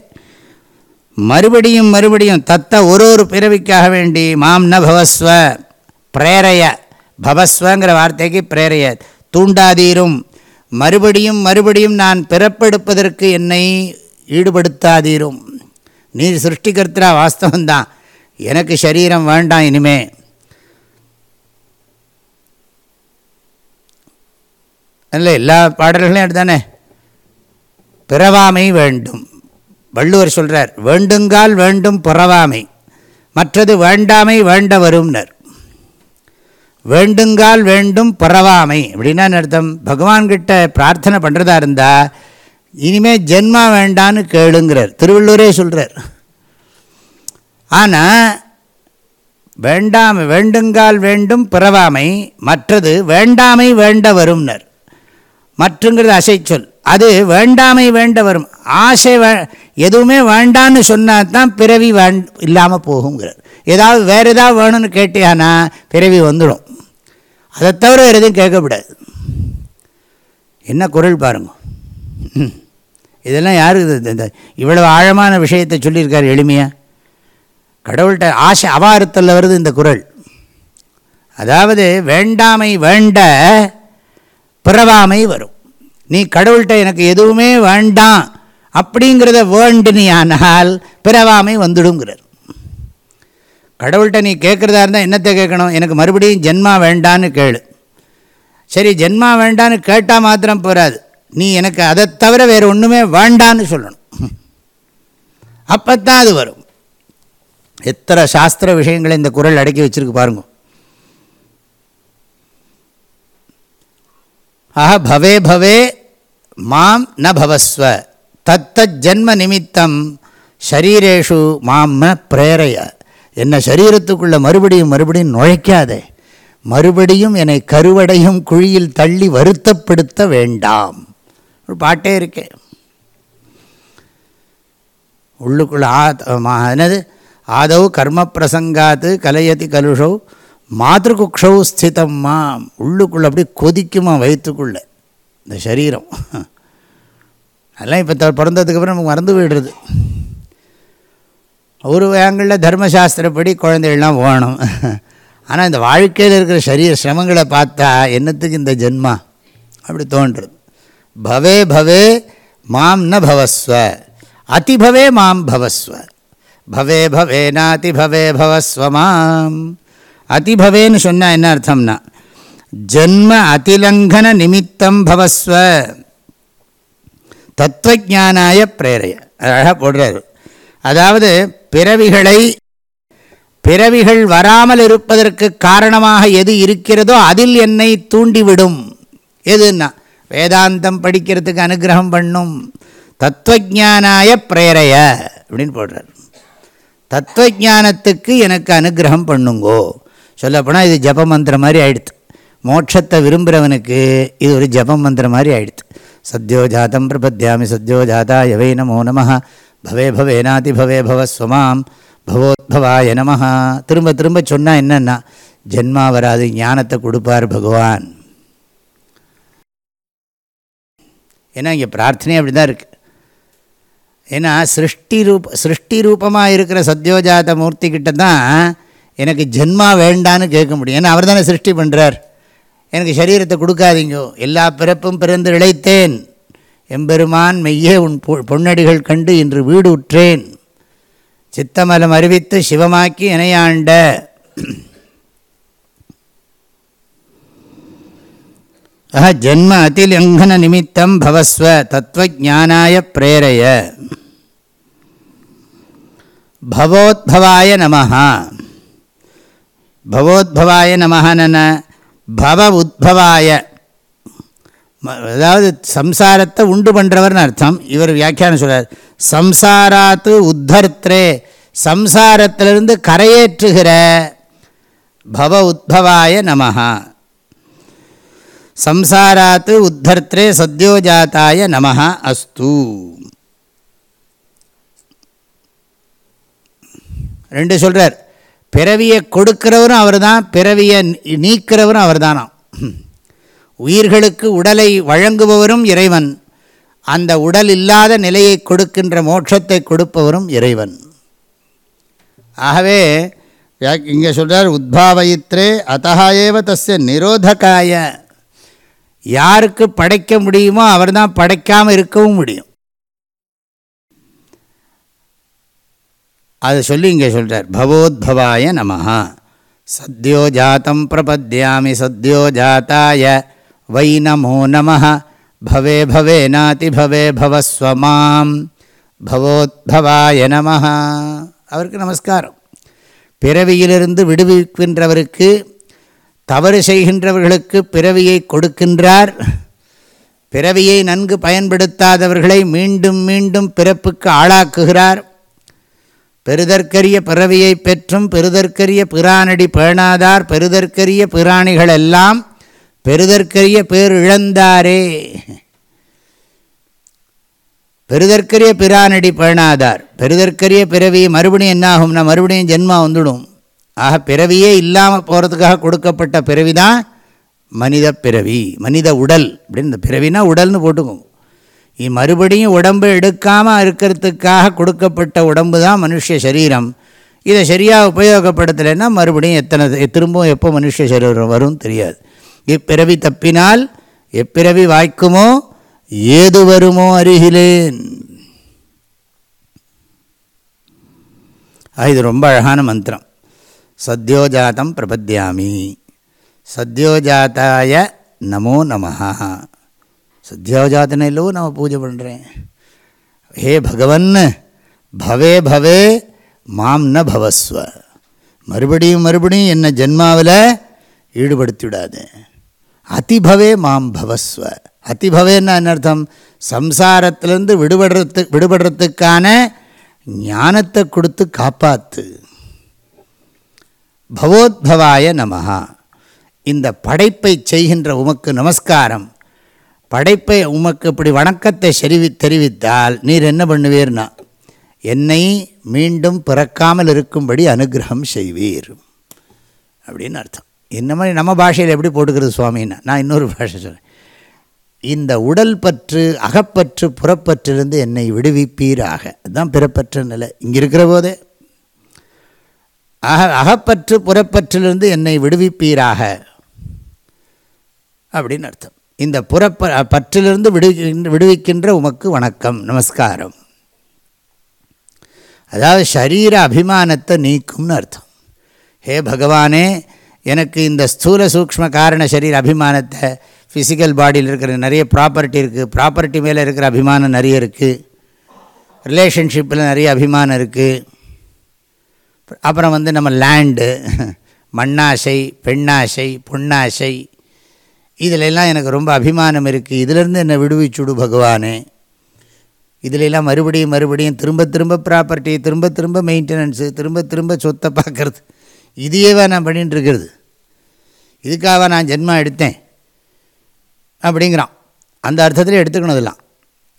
மறுபடியும் மறுபடியும் தத்த ஒரு ஒரு பிறவிக்காக வேண்டி மாம் ந பவஸ்வ. பிரேரைய பவஸ்வங்கிற வார்த்தைக்கு பிரேரைய. தூண்டாதீரும். மறுபடியும் மறுபடியும் நான் பிறப்பெடுப்பதற்கு என்னை ஈடுபடுத்தாதீரும். நீர் சிருஷ்டிகர்த்தா வாஸ்தவந்தான் எனக்கு சரீரம் வேண்டாம் இனிமே. இல்லை எல்லா பாடல்களையும் அதுதானே பிறவாமை வேண்டும். வள்ளுவர் சொல்கிறார் வேண்டுங்கால் வேண்டும் பிறவாமை மற்றது வேண்டாமை வேண்ட வரும்னர் வேண்டுங்கால் வேண்டும் பிறவாமை அப்படின்னா என்ன அர்த்தம்? பகவான்கிட்ட பிரார்த்தனை பண்ணுறதா இருந்தால் இனிமேல் ஜென்மா வேண்டான்னு கேளுங்கிறார். திருவள்ளூரே சொல்கிறார் ஆனால் வேண்டாம் வேண்டுங்கால் வேண்டும் பிறவாமை மற்றது வேண்டாமை வேண்ட வரும்னர். மற்றுங்கிறது அசைச்சொல் அது வேண்டாமை வேண்ட வரும். ஆசை எதுவுமே வேண்டான்னு சொன்னால் தான் பிறவி வேண் இல்லாமல் போகுங்கிறார். ஏதாவது வேறு ஏதாவது வேணும்னு கேட்டியானா பிறவி வந்துடும். அதை தவிர வேறு எதுவும் கேட்கக்கூடாது. என்ன குரல் பாருங்க. ம். இதெல்லாம் யாருக்கு இந்த இவ்வளவு ஆழமான விஷயத்தை சொல்லியிருக்கார் எளிமையாக கடவுள்கிட்ட ஆசை அவாரத்தில் வருது இந்த குரல். அதாவது வேண்டாமை வேண்ட பிறவாமை வரும். நீ கடவுள்கிட்ட எனக்கு எதுவுமே வேண்டாம் அப்படிங்கிறத வேண்டினியானால் பிறவாமை வந்துடுங்கிறார் கடவுள்கிட்ட நீ கேட்குறதா இருந்தால் என்னத்தை கேட்கணும்? எனக்கு மறுபடியும் ஜென்மா வேண்டான்னு கேளு. சரி ஜென்மா வேண்டான்னு கேட்டால் மாத்திரம் போகாது நீ எனக்கு அதை தவிர வேறு ஒன்றுமே வேண்டான்னு சொல்லணும். அப்போத்தான் அது வரும். எத்தனை சாஸ்திர விஷயங்களை இந்த குரல் அடக்கி வச்சிருக்கு பாருங்க. ஆஹா பவே பவே மாம் ந பவஸ்வ. தத்த ஜென்ம நிமித்தம் ஷரீரேஷு மாம் ந பிரேரைய. என்னை சரீரத்துக்குள்ளே மறுபடியும் மறுபடியும் நுழைக்காதே. மறுபடியும் என்னை கருவடையும் குழியில் தள்ளி வருத்தப்படுத்த வேண்டாம். ஒரு பாட்டே இருக்கேன் உள்ளுக்குள்ள ஆ மா- என்னது? ஆதவ் கர்ம பிரசங்காத்து கலையதி கலுஷௌ மாதృகுக்ஷௌ ஸ்திதம்மா உள்ளுக்குள்ளே அப்படி கொதிக்குமா வயிற்றுக்குள்ளே? இந்த சரீரம். அதெல்லாம் இப்போ த பிறந்ததுக்கப்புறம் நமக்கு மறந்து போயிடுறது. ஒரு ஆங்கிளில் தர்மசாஸ்திரப்படி குழந்தைகள்லாம் ஓணும் ஆனால் இந்த வாழ்க்கையில் இருக்கிற சரீர சிரமங்களை பார்த்தா என்னத்துக்கு இந்த ஜென்மா? அப்படி தோன்றுறது. பவே பவே மாம் ந பவஸ்வ. அதிபவே மாம் பவஸ்வ. பவே பவே நாதிபவே பவஸ்வ மாம். அதிபவேன்னு சொன்னால் என்ன அர்த்தம்னா ஜன்ம அதிலங்கன நிமித்தம் பவஸ்வ. தத்துவஜானாய பிரேரைய. அழகாக போடுறாரு. அதாவது பிறவிகளை பிறவிகள் வராமல் இருப்பதற்கு காரணமாக எது இருக்கிறதோ அதில் என்னை தூண்டிவிடும். எதுன்னா? வேதாந்தம் படிக்கிறதுக்கு அனுகிரகம் பண்ணும். தத்துவஜானாய பிரேரைய அப்படின்னு போடுறார். தத்துவஜானத்துக்கு எனக்கு அனுகிரகம் பண்ணுங்கோ. சொல்லப்போனால் இது ஜப மந்திரம் மாதிரி ஆயிடுது மோட்சத்தை விரும்புகிறவனுக்கு இது ஒரு ஜப மந்திரம் மாதிரி ஆயிடுத்து. சத்யோஜாதம் பிரபத்யாமி சத்யோஜாதா எவை நமோ நம பவே பவேனாதி பவே பவ சுமாம் பவோத்பவாய நம திரும்ப திரும்ப சொன்னால் என்னென்னா ஜென்மா வராது ஞானத்தை கொடுப்பார் பகவான். ஏன்னா இங்கே பிரார்த்தனை அப்படி தான் இருக்குது ஏன்னா சிருஷ்டி ரூப சிருஷ்டி ரூபமாக இருக்கிற சத்யோஜாத மூர்த்தி கிட்ட தான் எனக்கு ஜென்மா வேண்டான்னு கேட்க முடியும். ஏன்னா அவர் தானே சிருஷ்டி பண்ணுறார் எனக்கு சரீரத்தை கொடுக்காதீங்கோ. எல்லா பிறப்பும் பிறந்து இழைத்தேன். எம்பெருமான் மெய்யே உன் பொ- பொன்னடிகள் கண்டு இன்று வீடு உற்றேன். சித்தமலம் அறிவித்து சிவமாக்கி இணையாண்ட. ஆஹ ஜன்ம அதிலங்கன நிமித்தம் பவஸ்வ தத்துவஜானாய பிரேரய. பவோத்பவாய நமஹா. பவோத்பவாய நமஹன பவ உத்பவாய. அதாவது சம்சாரத்தை உண்டு பண்ணுறவர்னு அர்த்தம். இவர் வியாக்கியானம் சொல்கிறார் சம்சாராத்து உத்தர்த்ரே சம்சாரத்திலிருந்து கரையேற்றுகிற பவ உத்பவாய நமஹா. சம்சாராத்து உத்தர்த்ரே சத்யோஜாத்தாய நமஹா அஸ்து. ரெண்டு சொல்கிறார் பிறவியை கொடுக்கிறவரும் அவர் தான் பிறவியை நீக்கிறவரும் அவர் தானாம் உயிர்களுக்கு உடலை வழங்குபவரும் இறைவன். அந்த உடல் இல்லாத நிலையை கொடுக்கின்ற மோட்சத்தை கொடுப்பவரும் இறைவன். ஆகவே இங்கே சொல்கிறார் உத்பாவயித்ரே அத்தகா ஏவ தஸ்ய நிரோதகாய. யாருக்கு படைக்க முடியுமோ அவர் தான் படைக்காமல் இருக்கவும் முடியும். அது சொல்லி இங்கே சொல்கிறார் பவோத்பவாய நமஹா சத்யோ ஜாத்தம் பிரபத்யாமி சத்யோ ஜாத்தாய. வை நமோ நம பவே பவே நாதி பவே பவஸ்வமாம் பவோத்பவாய நம அவருக்கு நமஸ்காரம். பிறவியிலிருந்து விடுவிக்கின்றவருக்கு தவறு செய்கின்றவர்களுக்கு பிறவியை கொடுக்கின்றார். பிறவியை நன்கு பயன்படுத்தாதவர்களை மீண்டும் மீண்டும் பிறப்புக்கு ஆளாக்குகிறார். பெருதற்கரிய பிறவியை பெற்றும் பெருதற்கரிய பிரானடி பேணாதார் பெருதற்கரிய பிராணிகளெல்லாம் பெருதற்கரிய பேர் இழந்தாரே பெருதற்கரிய பிரானடி பயனாதார் பெருதற்கரிய பிறவி மறுபடியும் என்னாகும்னா மறுபடியும் ஜென்மா வந்துடும். ஆக பிறவியே இல்லாமல் போகிறதுக்காக கொடுக்கப்பட்ட பிறவி தான் மனித பிறவி மனித உடல். அப்படின்னு இந்த பிறவினா உடல்னு போட்டுக்கோங்க இ மறுபடியும் உடம்பு எடுக்காமல் இருக்கிறதுக்காக கொடுக்கப்பட்ட உடம்பு தான் மனுஷ சரீரம். இதை சரியாக உபயோகப்படுத்தலைன்னா மறுபடியும் எத்தனை திரும்பவும் எப்போ மனுஷ சரீரம் வரும் தெரியாது. இப்பிறவி தப்பினால் எப்பிறவி வாய்க்குமோ ஏது வருமோ அருகிலேன். இது ரொம்ப அழகான மந்திரம். சத்யோஜாத்தம் பிரபத்யாமி. சத்யோஜாத்தாய நமோ நம சத்யோஜாத்தனையிலோ நம்ம பூஜை பண்ணுறேன் ஹே பகவன் பவே பவே மாம் ந பவஸ்வ. மறுபடியும் மறுபடியும் என்னை ஜென்மாவில் ஈடுபடுத்திவிடாது. அதிபவே மாம் பவஸ்வ. அதிபவேன்னா என்ன அர்த்தம்? சம்சாரத்திலேருந்து விடுபடுறது விடுபடுறதுக்கான ஞானத்தை கொடுத்து காப்பாத்து. பவோத்பவாய நமஹா. இந்த படைப்பை செய்கின்ற உமக்கு நமஸ்காரம். படைப்பை உமக்கு இப்படி வணக்கத்தை செறிவி தெரிவித்தால் நீர் என்ன பண்ணுவீர்னா என்னை மீண்டும் பிறக்காமல் இருக்கும்படி அனுகிரகம் செய்வீர். அப்படின்னு அர்த்தம். என்ன மாதிரி நம்ம பாஷையில் எப்படி போட்டுக்கிறது சுவாமின்னா நான் இன்னொரு பாஷை சொல்கிறேன் இந்த உடல் பற்று அகப்பற்று புறப்பற்றிலிருந்து என்னை விடுவிப்பீராக. அதுதான் பிறப்பற்ற நிலை. இங்கே இருக்கிற போதே. அக அகப்பற்று புறப்பற்றிலிருந்து என்னை விடுவிப்பீராக. அப்படின்னு அர்த்தம். இந்த புறப்ப பற்றிலிருந்து விடுவிக்கின்ற விடுவிக்கின்ற உமக்கு வணக்கம் நமஸ்காரம். அதாவது சரீர அபிமானத்தை நீக்கும்னு அர்த்தம். ஹே பகவானே எனக்கு இந்த ஸ்தூல சூக்ம காரண சரீர அபிமானத்தை ஃபிசிக்கல் பாடியில் இருக்கிற நிறைய ப்ராப்பர்ட்டி இருக்குது ப்ராப்பர்ட்டி மேலே இருக்கிற அபிமானம் நிறைய இருக்குது ரிலேஷன்ஷிப்பில் நிறைய அபிமானம் இருக்குது அப்புறம் வந்து நம்ம லேண்டு மண்ணாசை பெண்ணாசை பொன்னாசை இதிலெல்லாம் எனக்கு ரொம்ப அபிமானம் இருக்குது இதிலேருந்து என்னை விடுவிச்சுடு பகவானே. இதிலெல்லாம் மறுபடியும் மறுபடியும் திரும்ப திரும்ப ப்ராப்பர்ட்டி திரும்ப திரும்ப மெயின்டெனன்ஸு திரும்ப திரும்ப சொத்தை பார்க்குறது. இதையேவா நான் பண்ணிட்டு இருக்கிறது இதுக்காக நான் ஜென்மா எடுத்தேன்? அப்படிங்கிறான். அந்த அர்த்தத்தில் எடுத்துக்கணும் இதெல்லாம்.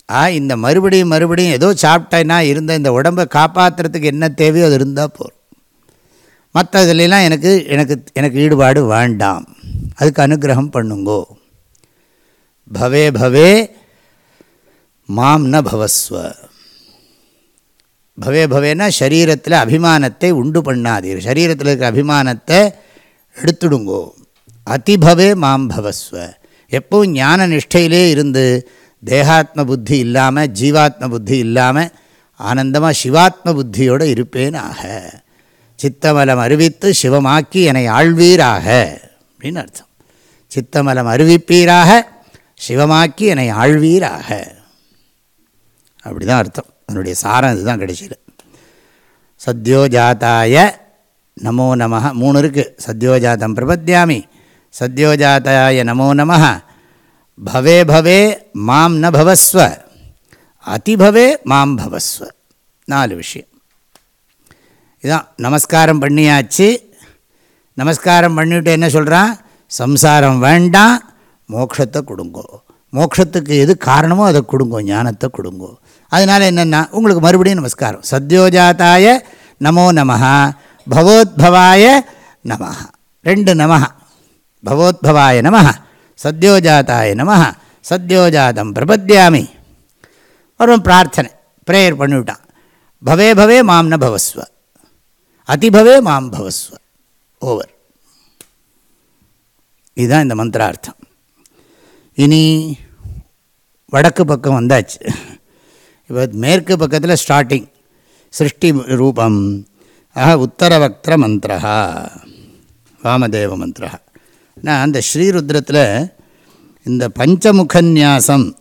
ஆ இந்த மறுபடியும் மறுபடியும் ஏதோ சாப்பிட்டேன்னா இருந்த இந்த உடம்பை காப்பாற்றுறதுக்கு என்ன தேவையோ அது இருந்தால் போதும். மற்ற இதுலாம் எனக்கு எனக்கு எனக்கு ஈடுபாடு வேண்டாம். அதுக்கு அனுகிரகம் பண்ணுங்கோ. பவே பவே மாம் ந பவஸ்வ. பவே பவேனா சரீரத்தில் அபிமானத்தை உண்டு பண்ணாதீர். சரீரத்தில் இருக்கிற அபிமானத்தை எடுத்துடுங்கோ. அதிபவே மாம் பவஸ்வ. எப்பவும் ஞான நிஷ்டையிலே இருந்து தேகாத்ம புத்தி இல்லாமல் ஜீவாத்ம புத்தி இல்லாமல் ஆனந்தமாக சிவாத்ம புத்தியோடு இருப்பேன் ஆக. சித்தமலம் அறிவித்து சிவமாக்கி என்னை ஆழ்வீராக. அப்படின்னு அர்த்தம். சித்தமலம் அறிவிப்பீராக சிவமாக்கி என்னை ஆழ்வீராக. அப்படி தான் அர்த்தம். அதனுடைய சாரம் இதுதான் கிடைச்சிது. சத்யோஜாத்தாய நமோ நம மூணு இருக்குது சத்யோஜாத்தம் பிரபத்தியாமி சத்யோஜாத்தாய நமோ நம பவே பவே மாம் ந பவஸ்வ. அதிபவே மாம் பவஸ்வ. நாலு விஷயம். இதான் நமஸ்காரம் பண்ணியாச்சு. நமஸ்காரம் பண்ணிவிட்டு என்ன சொல்கிறான் சம்சாரம் வேண்டாம் மோட்சத்தை கொடுங்கோ. மோட்சத்துக்கு எது காரணமோ அதை கொடுங்கோ ஞானத்தை கொடுங்கோ. அதனால் என்னென்னா உங்களுக்கு மறுபடியும் நமஸ்காரம். சத்யோஜாத்தாய நமோ நம பவோத்பவாய நம ரெண்டு நம பவோத்பவாய நம சத்யோஜாத்தாய நம சத்யோஜாதம் பிரபத்யாமி. வரும் பிரார்த்தனை ப்ரேயர் பண்ணிவிட்டான். பவே பவே மாம் ந பவஸ்வ. அதிபவே மாம் பவஸ்வ. ஓவர் இதுதான் இந்த மந்திரார்த்தம். இனி வடக்கு பக்கம் வந்தாச்சு. மேற்கு பக்கத்தில் ஸ்டார்டிங் சிருஷ்டி ரூபம். ஆக உத்தரவக்திர மந்திரா வாமதேவ மந்திரா நான் அந்த ஸ்ரீருத்ரத்தில் இந்த பஞ்சமுக நியாசம்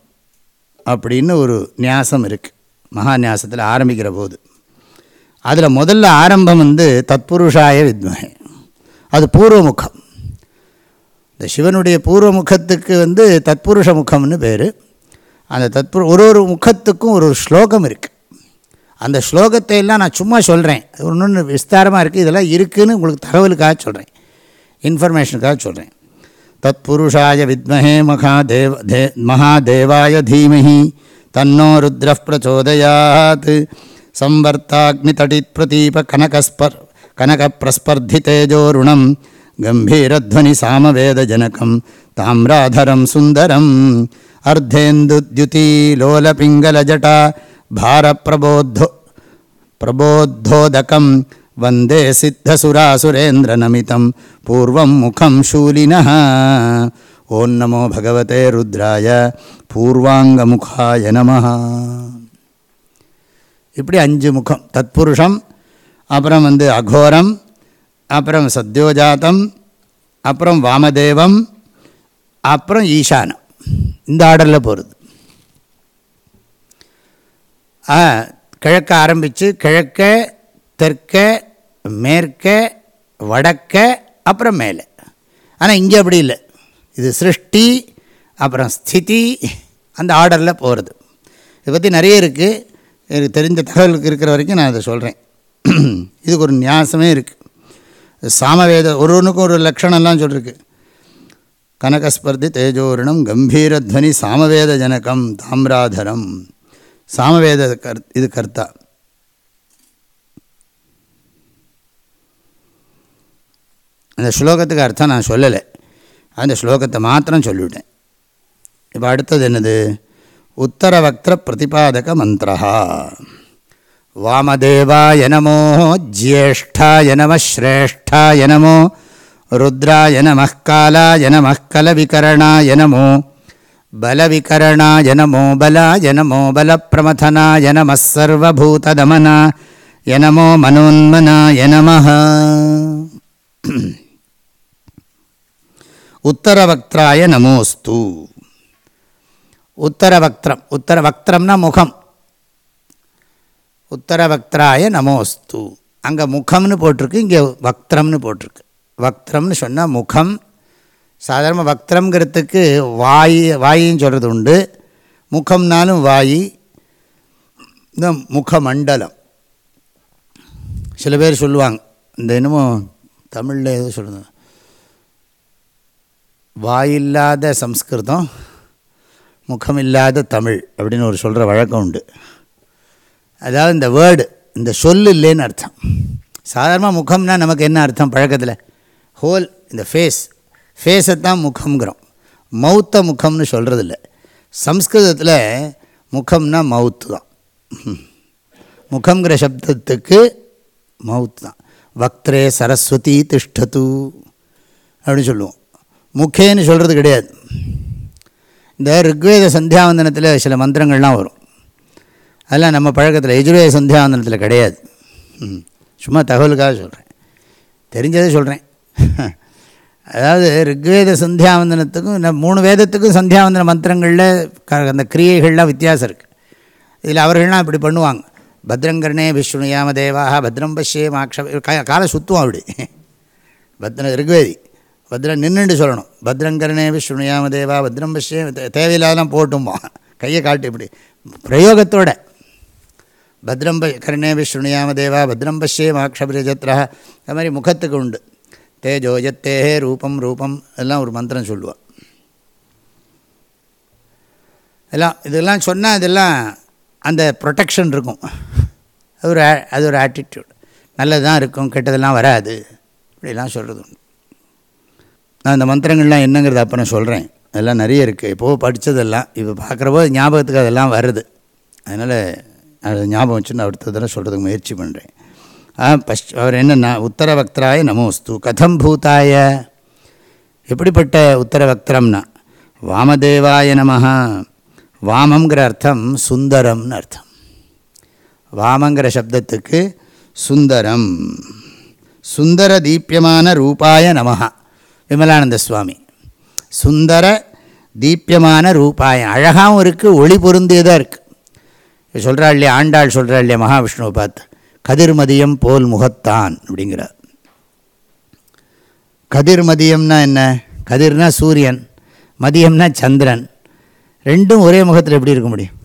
அப்படின்னு ஒரு நியாசம் இருக்குது மகா நியாசத்தில் ஆரம்பிக்கிற போது. அதில் முதல்ல ஆரம்பம் வந்து தத்புருஷாய வித்மகை. அது பூர்வமுகம். இந்த சிவனுடைய பூர்வமுகத்துக்கு வந்து தத்புருஷ முகம்னு பேர். அந்த தத்புரு ஒரு ஒரு முகத்துக்கும் ஒரு ஒரு ஸ்லோகம் இருக்குது அந்த ஸ்லோகத்தை எல்லாம் நான் சும்மா சொல்கிறேன் ஒன்று ஒன்று விஸ்தாரமாக இருக்குது இதெல்லாம் இருக்குதுன்னு உங்களுக்கு தகவலுக்காக சொல்கிறேன் இன்ஃபர்மேஷனுக்காக சொல்கிறேன் தத்புருஷாய வித்மஹே மகாதேவ தே மகாதேவாய தீமஹி தன்னோ ருத்ர பிரச்சோதயாத் சம்வர்த்தாக்னிதடித் பிரதீப கனகஸ்பர் கனகப்பிரஸ்பர்திதேஜோருணம் கம்பீரத்வனி சாமவேதஜனகம் தாமிராதரம் சுந்தரம். அர்த்தேந்துத்யுதீலோலபிங்கலஜட்டா பாரப்பிரபோத்தோ பிரபோத்தோதகம் வந்தே சித்தசுராசுரேந்திரநமிதம் பூர்வம் முகம் சூலினः ஓம் நமோ பகவதே ருத்ராய பூர்வாங்கமுகாய நம இப்படி அஞ்சு முகம். தத்புருஷம் அப்புறம் வந்து அகோரம் அப்புறம் சத்யோஜாத்தம் அப்புறம் வாமதேவம் அப்புறம் ஈசானம். இந்த ஆர்டரில் போகிறது கிழக்க ஆரம்பித்து கிழக்க தெற்க மேற்க வடக்க அப்புறம் மேலே. ஆனால் இங்கே அப்படி இல்லை. இது சிருஷ்டி அப்புறம் ஸ்திதி அந்த ஆர்டரில் போகிறது இதை பற்றி நிறைய இருக்குது எனக்கு தெரிஞ்ச தகவலுக்கு இருக்கிற வரைக்கும் நான் அதை சொல்கிறேன் இதுக்கு ஒரு நியாசமே இருக்குது சாமவேத ஒரு ஒன்றுக்கும் ஒரு லக்ஷணம்லாம் சொல்லியிருக்கு கனகஸ்பர்தி தேஜோருணம் கம்பீரத்வனி சாமவேத ஜனகம் தாமிராதரம். சாமவேத கர் இது கர்த்தா. அந்த ஸ்லோகத்துக்கு அர்த்தம் நான் சொல்லலை. அந்த ஸ்லோகத்தை மாத்திரம் சொல்லிவிட்டேன். இப்போ அடுத்தது என்னது? உத்தரவக்திர பிரதிபாதக மந்திரா வாமதேவாய நமோ ஜேஷ்டாய நம ஸ்ரேஷ்டாய நமோ ருத்ராய நமः காலாய நமः கலவிகரணாய நமோ பலவிகரணாய நமோ பலாய நமோ பலப்பிரமதனாய நமः சர்வபூததமனாய நமோ மனோன்மனாய நமः உத்தரவக்திராய நமோஸ்து. உத்தரவக்திரம் உத்தரவக்திரம்னா முகம். உத்தரவக்திராய நமோஸ்து. அங்கே முகம்னு போட்டிருக்கு இங்கே வக்திரம்னு போட்டிருக்கு. வக்திரம்னு சொன்னால் முகம். சாதாரண வக்திரங்கிறதுக்கு வாய் வாயின்னு சொல்கிறது உண்டு. முகம்னாலும் வாய் இந்த முகமண்டலம். சில பேர் சொல்லுவாங்க இந்த என்னமோ தமிழில் எதுவும் சொல்லணும் வாயில்லாத சம்ஸ்கிருதம் முகமில்லாத தமிழ் அப்படின்னு ஒரு சொல்கிற வழக்கம் உண்டு. அதாவது இந்த வேர்டு இந்த சொல் இல்லைன்னு அர்த்தம். சாதாரணமாக முகம்னா நமக்கு என்ன அர்த்தம் பழக்கத்தில்? ஹோல் இந்த ஃபேஸ் ஃபேஸை தான் முகம்ங்கிறோம். மவுத்த முகம்னு சொல்கிறதில்ல சம்ஸ்கிருதத்தில் முகம்னா மவுத்து தான். முகங்கிற சப்தத்துக்கு மவுத் தான். வக்திரே சரஸ்வதி திஷ்டது அப்படின்னு சொல்லுவோம். முகேன்னு சொல்கிறது கிடையாது. இந்த ருக்வேத சந்தியாவந்தனத்தில் சில மந்திரங்கள்லாம் வரும். அதெல்லாம் நம்ம பழக்கத்தில் எஜுர்வேத சந்தியாவந்தனத்தில் கிடையாது. ம். சும்மா தகவலுக்காக சொல்கிறேன் தெரிஞ்சதை சொல்கிறேன் அதாவது ரிக்வேத சந்தியாவந்தனத்துக்கும் இந்த மூணு வேதத்துக்கும் சந்தியாவந்தன மந்திரங்களில் க- அந்த கிரியைகள்லாம் வித்தியாசம் இருக்குது இதில் அவர்கள்லாம் இப்படி பண்ணுவாங்க. பத்ரங்கர்ணே விஷ்ணுயாம தேவாக பத்ரம் பஷ்யே மாக்ஷ காலை சுற்றுவோம் அப்படி. பத்ர ரிக்வேதி. பத்ரம் நின்றுண்டு சொல்லணும். பத்ரங்கர்ணே விஷ்ணுயாம தேவா பத்ரம் பஷ்யே தேவையில்லாதெல்லாம் போட்டும்போ. கையை காட்டு இப்படி. பிரயோகத்தோட. பத்ரம் ப கர்ணே விஷ்ணுயாம தேவா பத்ரம் பஷ்யே மாக்ஷபிரஜத்ரா அது மாதிரி முகத்துக்கு உண்டு. தேஜோ யத்தேஹே ரூபம் ரூபம் எல்லாம் ஒரு மந்திரம் சொல்லுவாள் எல்லாம் இதெல்லாம் சொன்னால் இதெல்லாம் அந்த ப்ரொடெக்ஷன் இருக்கும். அது ஒரு அது ஒரு ஆட்டிடியூட் நல்லது தான் இருக்கும் கெட்டதெல்லாம் வராது. இப்படிலாம் சொல்கிறது உண்டு. நான் இந்த மந்திரங்கள்லாம் என்னங்கிறது அப்போ நான் சொல்கிறேன் அதெல்லாம் நிறைய இருக்குது இப்போது படித்ததெல்லாம் இப்போ பார்க்குறப்போ ஞாபகத்துக்கு அதெல்லாம் வருது. அதனால் அது ஞாபகம் வச்சு நான் அடுத்த தடவை சொல்கிறதுக்கு முயற்சி பண்ணுறேன் பஷ் அவர் என்னென்னா உத்தரவக்திராய நமோஸ்து கதம் பூதாய. எப்படிப்பட்ட உத்தரவக்திரம்னா வாமதேவாய நமஹா வாமங்கிற அர்த்தம் சுந்தரம்னு அர்த்தம். வாமங்கிற சப்தத்துக்கு சுந்தரம். சுந்தர தீப்யமான ரூபாய நமஹா விமலானந்த சுவாமி. சுந்தர தீப்யமான ரூபாய அழகாகவும் இருக்குது ஒளி பொருந்தியதாக இருக்குது சொல்கிறாள் இல்லையா ஆண்டாள் சொல்கிறாள் இல்லையா மகாவிஷ்ணுவை பார்த்து. கதிர்மதியம் போல் முகத்தான் அப்படிங்கிறார். கதிர்மதியம்னா என்ன? கதிர்னா சூரியன் மதியம்னா சந்திரன். ரெண்டும் ஒரே முகத்தில் எப்படி இருக்க முடியும்?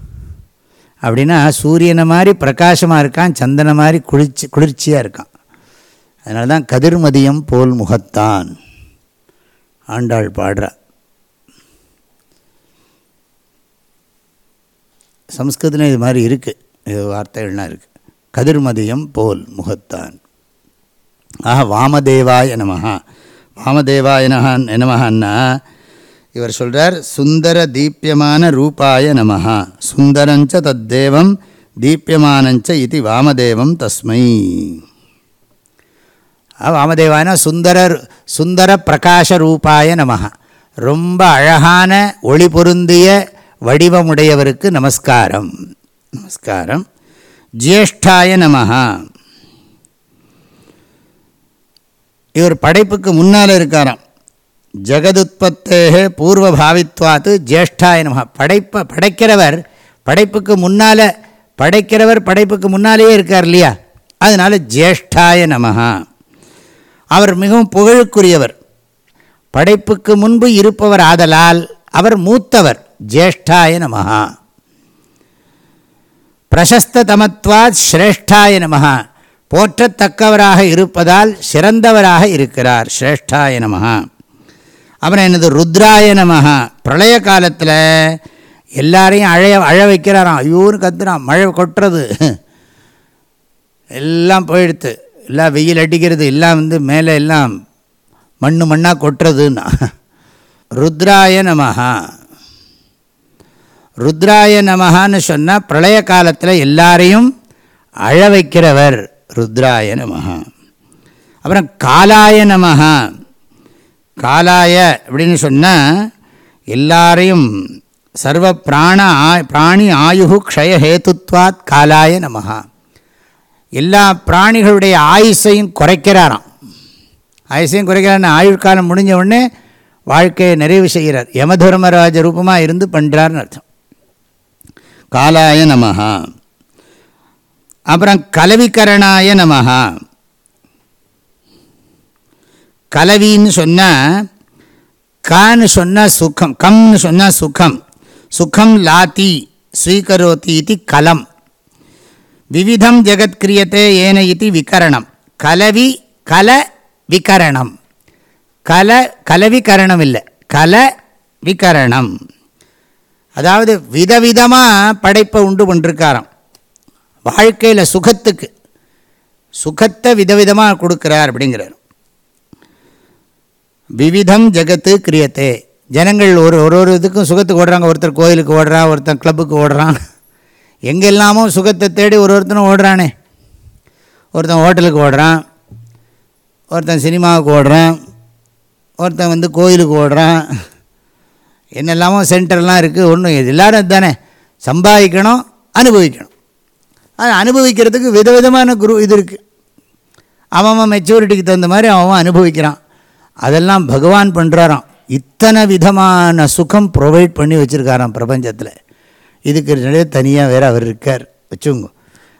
அப்படின்னா சூரியனை மாதிரி பிரகாசமாக இருக்கான் சந்திரனை மாதிரி குளிர்ச்சி குளிர்ச்சியாக இருக்கான். அதனால தான் கதிர்மதியம் போல் முகத்தான். ஆண்டாள் பாடுறா. சம்ஸ்கிருதத்தில் இது மாதிரி இருக்குது இது வார்த்தைகள்லாம் இருக்குது கதிர்மதியம் போல் முகத்தான். ஆக வாமதேவாய நமஹா. வாமதேவாய நஹா- நமஹன்னா இவர் சொல்கிறார் சுந்தர தீப்யமான ரூபாய நமஹா. சுந்தரஞ்ச தத்தேவம் தீப்யமானஞ்ச இது வாமதேவம் தஸ்மை. ஆ, வாமதேவானா சுந்தர சுந்தர பிரகாஷ ரூபாய நமஹா. ரொம்ப அழகான ஒளி பொருந்திய வடிவமுடையவருக்கு நமஸ்காரம். நமஸ்காரம். ஜேஷ்டாய நமஹ. இவர் படைப்புக்கு முன்னால் இருக்காராம். ஜெகதுத்பத்தேகே பூர்வ பாவித்வாத்து ஜேஷ்டாய நமஹ. படைப்ப படைக்கிறவர் படைப்புக்கு முன்னால் படைக்கிறவர் படைப்புக்கு முன்னாலேயே இருக்கார் இல்லையா? அதனால் ஜேஷ்டாய நமஹா. அவர் மிகவும் புகழுக்குரியவர். படைப்புக்கு முன்பு இருப்பவர் ஆதலால் அவர் மூத்தவர் ஜேஷ்டாய நமஹா. பிரசஸ்தமத்வாத் ஸ்ரேஷ்டாய நமகா போற்றத்தக்கவராக இருப்பதால் சிறந்தவராக இருக்கிறார். ஸ்ரேஷ்டாய நமகா அப்புறம் என்னது? ருத்ராய நமகா பிரளய காலத்தில் எல்லாரையும் அழைய அழ வைக்கிறாராம். ஐயோன்னு கத்துறான். மழை கொட்டுறது. எல்லாம் போயிடுத்து. எல்லாம் வெயில் அடிக்கிறது. எல்லாம் வந்து மேலே எல்லாம் மண்ணு மண்ணாக கொட்டுறதுன்னா. ருத்ராய நமகா ருத்ராய நமகான்னு சொன்னால் பிரளய காலத்தில் எல்லாரையும் அழ வைக்கிறவர் ருத்ராய நமகா அப்புறம் காலாய நமகா காலாய அப்படின்னு சொன்னால் எல்லாரையும் சர்வ பிராண ஆ பிராணி ஆயுகு க்ஷயஹேத்துவாத் காலாய நமகா எல்லா பிராணிகளுடைய ஆயுசையும் குறைக்கிறாராம். ஆயுஷையும் ஆயுள் ஆயுட்காலம் முடிஞ்ச உடனே வாழ்க்கையை நிறைவு செய்கிறார். யமதர்மராஜ ரூபமாக இருந்து பண்ணுறார்னு அர்த்தம். காலாய நமஹா. அப்புறம் கலவிகரணாய நமஹா. கலவின்னு சொன்னால் கான்னு சொன்னால் சுகம் கம்னு சொன்னால் சுகம். சுகம் லாத்தி ஸ்வீகரோத்தி இது கலம். விவிதம் ஜெகத் கிரியத்தே ஏன இது விகரணம். கலவி கல விகரணம். கல கலவிகரணம் இல்லை. கல விகரணம். அதாவது விதவிதமாக படைப்பை உண்டு பண்ணிருக்காராம். வாழ்க்கையில் சுகத்துக்கு சுகத்தை விதவிதமாக கொடுக்குறார் அப்படிங்கிறார். விவிதம் ஜெகத்து கிரியத்தே. ஜனங்கள் ஒரு ஒரு ஒரு இதுக்கும் சுகத்துக்கு ஓடுறாங்க. ஒருத்தர் கோயிலுக்கு ஓடுறான் ஒருத்தன் கிளப்புக்கு ஓடுறான். எங்கெல்லாமோ சுகத்தை தேடி ஒரு ஒருத்தனும் ஓடுறானே. ஒருத்தன் ஹோட்டலுக்கு ஓடுறான். ஒருத்தன் சினிமாவுக்கு ஓடுறான். ஒருத்தன் வந்து கோயிலுக்கு ஓடுறான். என்னெல்லாமோ சென்டர்லாம் இருக்குது ஒன்றும் எல்லோரும் இதுதானே சம்பாதிக்கணும் அனுபவிக்கணும். அது அனுபவிக்கிறதுக்கு விதவிதமான குரு இது இருக்குது அவன் மெச்சூரிட்டிக்கு தகுந்த மாதிரி அவன் அனுபவிக்கிறான். அதெல்லாம் பகவான் பண்ணுறாராம் இத்தனை விதமான சுகம் ப்ரொவைட் பண்ணி வச்சுருக்காராம் பிரபஞ்சத்தில். இதுக்கு நிறைய தனியாக வேறு அவர் இருக்கார். வச்சுங்க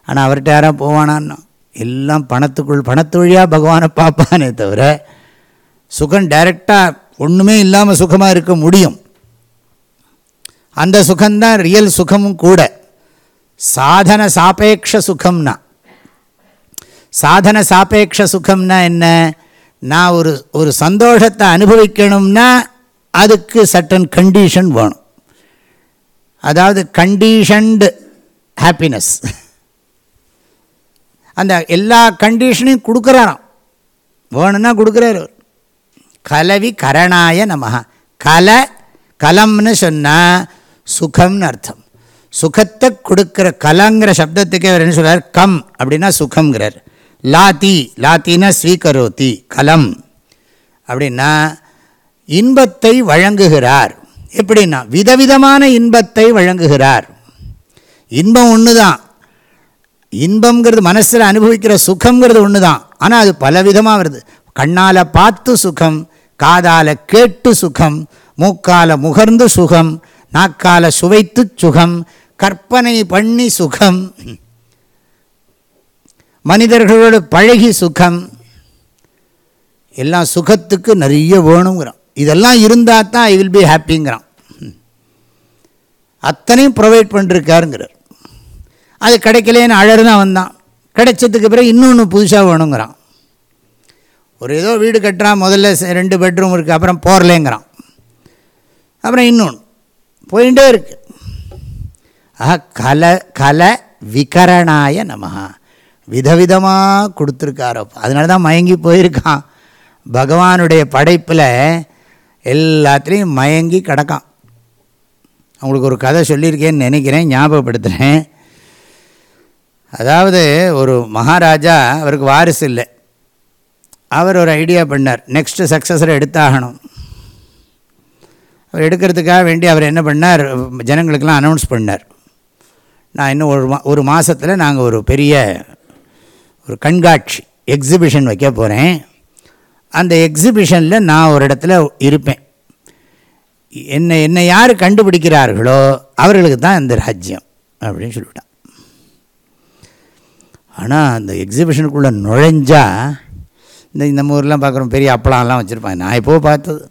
ஆனால் அவர்கிட்ட யாராக போவானான்னா? எல்லாம் பணத்துக்குள் பணத்து வழியாக பகவானை பார்ப்பானே தவிர சுகம் டைரெக்டாக ஒன்றுமே இல்லாமல் சுகமாக இருக்க முடியும். அந்த சுகம்தான் ரியல் சுகமும் கூட. சாதன சாபேக்ஷ சுகம்னா. சாதன சாபேக்ஷ சுகம்னா என்ன? நான் ஒரு ஒரு சந்தோஷத்தை அனுபவிக்கணும்னா அதுக்கு சட்டன் கண்டிஷன் வேணும். அதாவது கண்டிஷன்டு ஹாப்பினஸ் அந்த எல்லா கண்டிஷனையும் கொடுக்குறாராம். வேணும்னா கொடுக்குறாரு. கலவி கரணாய நமஹா. கல கலம்னு சொன்னால் சுகம்னு அர்த்தம். சுகத்தை கொடுக்குற கலங்கிற சப்தத்துக்கே அவர் என்ன சொல்கிறார் கம் அப்படின்னா சுகங்கிறார் லாத்தி லாத்தினா ஸ்வீகரோத்தி கலம். அப்படின்னா இன்பத்தை வழங்குகிறார். எப்படின்னா விதவிதமான இன்பத்தை வழங்குகிறார். இன்பம் ஒன்று தான் இன்பங்கிறது மனசில் அனுபவிக்கிற சுகங்கிறது ஒன்று தான் ஆனால் அது பலவிதமாக வருது. கண்ணால் பார்த்து சுகம் காதால் கேட்டு சுகம் மூக்கால முகர்ந்து சுகம் நாக்கால சுவைத்து சுகம் கற்பனை பண்ணி சுகம். மனிதர்களோடு பழகி சுகம். எல்லாம் சுகத்துக்கு நிறைய வேணுங்கிறான். இதெல்லாம் இருந்தால் தான் ஐ வில் பி ஹாப்பிங்கிறான் அத்தனையும் ப்ரொவைட் பண்ணிருக்காருங்கிறார். அது கிடைக்கலேன்னு அழறுனா வந்தான். கிடைச்சதுக்கு பிறகு இன்னொன்று புதுசாக வேணுங்கிறான். ஒரு ஏதோ வீடு கட்டுறான் முதல்ல ரெண்டு பெட்ரூம் இருக்குது அப்புறம் போரலேங்கிறான் அப்புறம் இன்னொன்று போயிட்டே இருக்கு. ஆஹா கல கல விகரணாய நமஹா. விதவிதமாக கொடுத்துருக்காரோ. அதனால தான் மயங்கி போயிருக்கான். பகவானுடைய படைப்பில் எல்லாத்துலேயும் மயங்கி கிடக்கான். அவங்களுக்கு ஒரு கதை சொல்லியிருக்கேன்னு நினைக்கிறேன் ஞாபகப்படுத்துகிறேன் அதாவது ஒரு மகாராஜா அவருக்கு வாரிசு இல்லை. அவர் ஒரு ஐடியா பண்ணார். நெக்ஸ்ட்டு சக்ஸஸரை எடுத்தாகணும். எடுக்கிறதுக்காக வேண்டி அவர் என்ன பண்ணார்? ஜனங்களுக்கெல்லாம் அனௌன்ஸ் பண்ணார். நான் இன்னும் ஒரு மா ஒரு மாதத்தில் நாங்கள் ஒரு பெரிய ஒரு கண்காட்சி எக்ஸிபிஷன் வைக்க போகிறேன் அந்த எக்ஸிபிஷனில் நான் ஒரு இடத்துல இருப்பேன். என்னை என்னை யார் கண்டுபிடிக்கிறார்களோ அவர்களுக்கு தான் இந்த ராஜ்யம் அப்படின்னு சொல்லிவிட்டான். ஆனால் அந்த எக்ஸிபிஷனுக்குள்ளே நுழைஞ்சா இந்த நம்ம ஊர்லாம் பார்க்குறோம் பெரிய அப்பளம்லாம் வச்சுருப்பாங்க. நான் எப்போ பார்த்தது?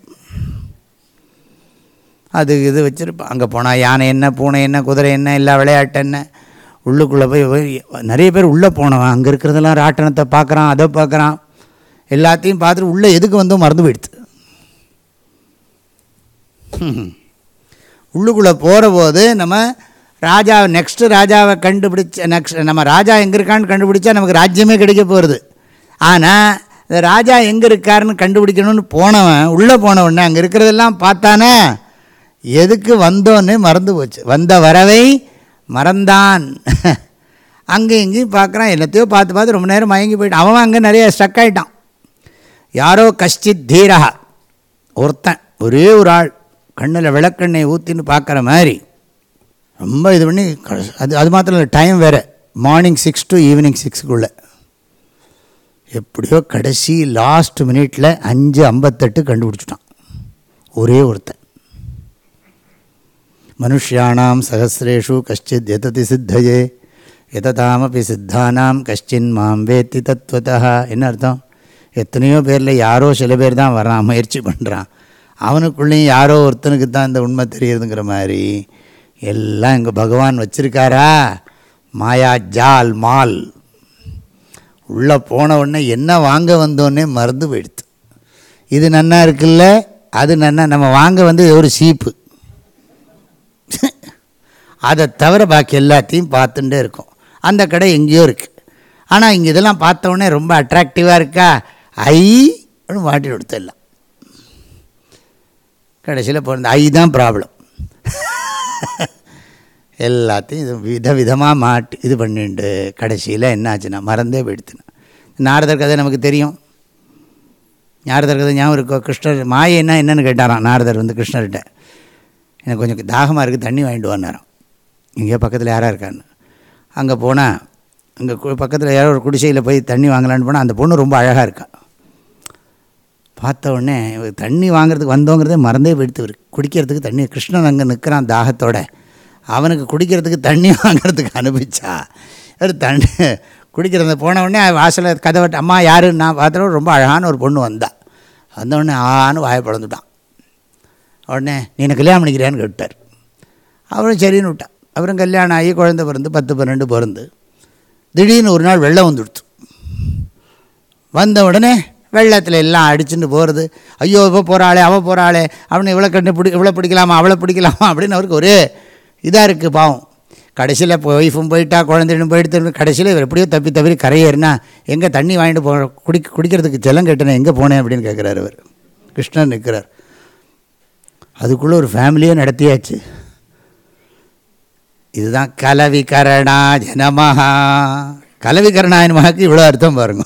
அது இது வச்சுருப்பான் அங்கே போனால் யானை என்ன பூனை என்ன குதிரை என்ன எல்லா விளையாட்டு என்ன? உள்ளுக்குள்ளே போய் நிறைய பேர் உள்ளே போனவன். அங்கே இருக்கிறதெல்லாம் ராட்டனத்தை பார்க்குறான் அதை பார்க்குறான். எல்லாத்தையும் பார்த்துட்டு உள்ளே எதுக்கு வந்தோம்? மறந்து போயிடுது உள்ளுக்குள்ளே போகிற போது நம்ம ராஜா நெக்ஸ்ட்டு ராஜாவை கண்டுபிடிச்ச நெக்ஸ்ட் நம்ம ராஜா எங்கே இருக்கான்னு கண்டுபிடிச்சா நமக்கு ராஜ்யமே கிடைக்க போகிறது ஆனால் இந்த ராஜா எங்கே இருக்காருன்னு கண்டுபிடிக்கணும்னு போனவன் உள்ளே போனவொடனே அங்கே இருக்கிறதெல்லாம் பார்த்தானே? எதுக்கு வந்தோன்னு மறந்து போச்சு. வந்த வரவை மறந்தான். அங்கே இங்கேயும் பார்க்குறான் எல்லாத்தையோ பார்த்து பார்த்து ரொம்ப நேரம் மயங்கி போயிட்டான். அவன் அங்கே நிறைய ஸ்ட்ரக் ஆகிட்டான் யாரோ கஷ்டித் தீரகா ஒருத்தன் ஒரே ஒரு ஆள் கண்ணில் விளக்கெண்ணை ஊற்றின்னு பார்க்குற மாதிரி. ரொம்ப இது பண்ணி அது அது மாத்திரம் இல்லை டைம் வேறு. மார்னிங் சிக்ஸ் டு ஈவினிங் சிக்ஸுக்குள்ளே எப்படியோ கடைசி லாஸ்ட் மினிட்டில் அஞ்சு ஐம்பத்தெட்டு கண்டுபிடிச்சிட்டான். ஒரே ஒருத்தன். மனுஷியானாம் சகசிரேஷு கஷ்டித் எததி சித்தையே எததாமப்பி சித்தானாம் கஷ்டின் மாம் வேத்தி தத்துவதா என்ன அர்த்தம் எத்தனையோ பேரில் யாரோ சில பேர் தான் வரான் முயற்சி பண்ணுறான் அவனுக்குள்ளேயும் யாரோ ஒருத்தனுக்கு தான் இந்த உண்மை தெரியுதுங்கிற மாதிரி எல்லாம் இங்கே பகவான் வச்சிருக்காரா? மாயா ஜால் மால். உள்ளே போன உடனே என்ன வாங்க வந்தோடனே மறந்து போயிடுது இது நன்னா இருக்குல்ல? அது நன்னா நம்ம வாங்க வந்து ஒரு சீப்பு. அதை தவிர பாக்கி எல்லாத்தையும் பார்த்துட்டே இருக்கும். அந்த கடை எங்கேயோ இருக்குது ஆனால் இங்கே இதெல்லாம் பார்த்த ரொம்ப அட்ராக்டிவாக இருக்கா? ஐ அப்படின்னு மாட்டி கொடுத்துடலாம். கடைசியில் பிறந்த ஐ தான் ப்ராப்ளம் எல்லாத்தையும் இது வித விதமாக மாட்டி இது பண்ணிட்டு கடைசியில் என்ன ஆச்சுன்னா மறந்தே போயிடுத்துனா. நாரதர் கதை நமக்கு தெரியும். நாரதர் கதை ஞாபகம் இருக்கோ? கிருஷ்ணர் மாயை என்ன என்னன்னு கேட்டாராம். நாரதர் வந்து கிருஷ்ணர்கிட்ட. எனக்கு கொஞ்சம் தாகமாக இருக்குது தண்ணி வாங்கிட்டு வந்தாராம் இங்கே பக்கத்தில் யாராக இருக்கான்னு. அங்கே போனால் அங்கே பக்கத்தில் யாரோ ஒரு குடிசையில் போய் தண்ணி வாங்கலான்னு போனால் அந்த பொண்ணு ரொம்ப அழகாக இருக்கா. பார்த்த உடனே தண்ணி வாங்குறதுக்கு வந்தோங்கிறதே மறந்தே போயிடுத்து குடிக்கிறதுக்கு தண்ணி கிருஷ்ணன் அங்கே நிற்கிறான் தாகத்தோட. அவனுக்கு குடிக்கிறதுக்கு தண்ணி வாங்குறதுக்கு அனுப்பிச்சா. ஒரு தண்ணி குடிக்கிறத போன உடனே வாசலில் கதவட்ட அம்மா யாருன்னு நான் பார்த்தோம் ரொம்ப அழகான ஒரு பொண்ணு வந்தா. வந்தவுடனே ஆன்னு வாயை பிளந்துட்டான் உடனே நீ என்ன கல்யாணம் பண்ணிக்கிறியான்னு கேட்டார். அவரும் சரின்னு விட்டான் அப்புறம் கல்யாணம் ஆகி குழந்த பிறந்து பத்து பன்னெண்டு பிறந்து திடீர்னு ஒரு நாள் வெள்ளம் வந்துடுத்து. வந்த உடனே வெள்ளத்தில் எல்லாம் அடிச்சுட்டு போகிறது ஐயோ இப்போ போகிறாளே அவள் போகிறாளே அவனை இவ்வளோ கண்டு பிடி இவ்வளோ பிடிக்கலாமா அவளை பிடிக்கலாமா? அப்படின்னு அவருக்கு ஒரே இதாக இருக்குது பாவம். கடைசியில் இப்போ ஒய்ஃபும் போயிட்டா குழந்தையும் போயிட்டு கடைசியில் இவர் எப்படியோ தப்பி தவிர கரையேறினா எங்கே தண்ணி வாங்கிட்டு போ குடி குடிக்கிறதுக்கு ஜலம் கட்டினேன் எங்கே போனேன்? அப்படின்னு கேட்குறாரு அவர் கிருஷ்ணன் நிற்கிறார் அதுக்குள்ளே ஒரு ஃபேமிலியே நடத்தியாச்சு. இதுதான் கலவிகரணா ஜனமஹா கலவிகரணாயனமாக்கு இவ்வளோ அர்த்தம் பாருங்க.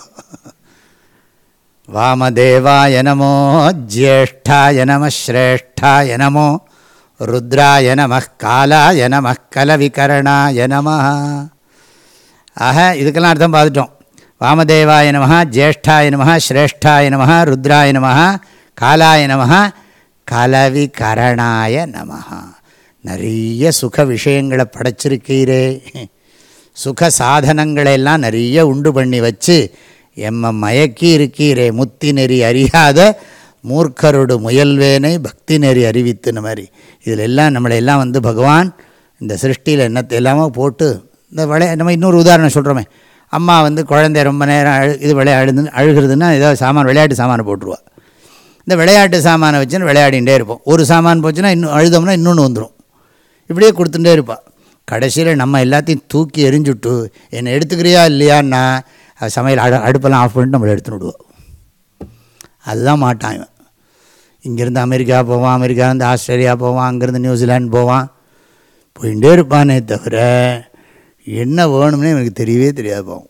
வாமதேவாய நமோ ஜேஷ்டாய நம ஸ்ரேஷ்டாய நமோ ருத்ராய நம காலாய நம கலவிகரணாய நம. ஆக இதுக்கெல்லாம் அர்த்தம் பார்த்துட்டோம். வாமதேவாய நம ஜேஷ்டாய நம ஸ்ரேஷ்டாய நம ருத்ராய நம காலாய நம கலவிகரணாய நம நிறைய சுக விஷயங்களை படைச்சிருக்கீரே. சுக சாதனங்களெல்லாம் நிறைய உண்டு பண்ணி வச்சு எம்ம மயக்கி இருக்கீரே. முத்தி நெறி அறியாத மூர்க்கரோடு முயல்வேனை பக்தி நெறி அறிவித்துன மாதிரி இதில் எல்லாம் நம்மளையெல்லாம் வந்து பகவான் இந்த சிருஷ்டியில் என்னத்தை எல்லாமோ போட்டு இந்த விளைய நம்ம இன்னொரு உதாரணம் சொல்கிறோமே அம்மா வந்து குழந்தை ரொம்ப நேரம் அழு இது விளையா அழுது அழுகிறதுன்னா ஏதாவது சாமான் விளையாட்டு சாமானை போட்டுருவா. இந்த விளையாட்டு சாமானை வச்சுன்னு விளையாடிகிட்டே இருப்போம். ஒரு சாமான் போச்சுன்னா இன்னும் அழுதோம்னா இன்னொன்று வந்துடும் இப்படியே கொடுத்துட்டே இருப்பாள் கடைசியில் நம்ம எல்லாத்தையும் தூக்கி எரிஞ்சுட்டு என்னை எடுத்துக்கிறியா இல்லையான்னா? சமையல் அடு அடுப்பெல்லாம் ஆஃப் பண்ணிட்டு நம்மளை எடுத்துன்னு விடுவோம் அதுதான் மாட்டான் இவன். இங்கேருந்து அமெரிக்கா போவான் அமெரிக்காலேருந்து ஆஸ்திரேலியா போவான் அங்கேருந்து நியூசிலாண்டு போவான். போயிட்டே இருப்பானே தவிர என்ன வேணும்னே எனக்கு தெரியவே தெரியாது போவோம்.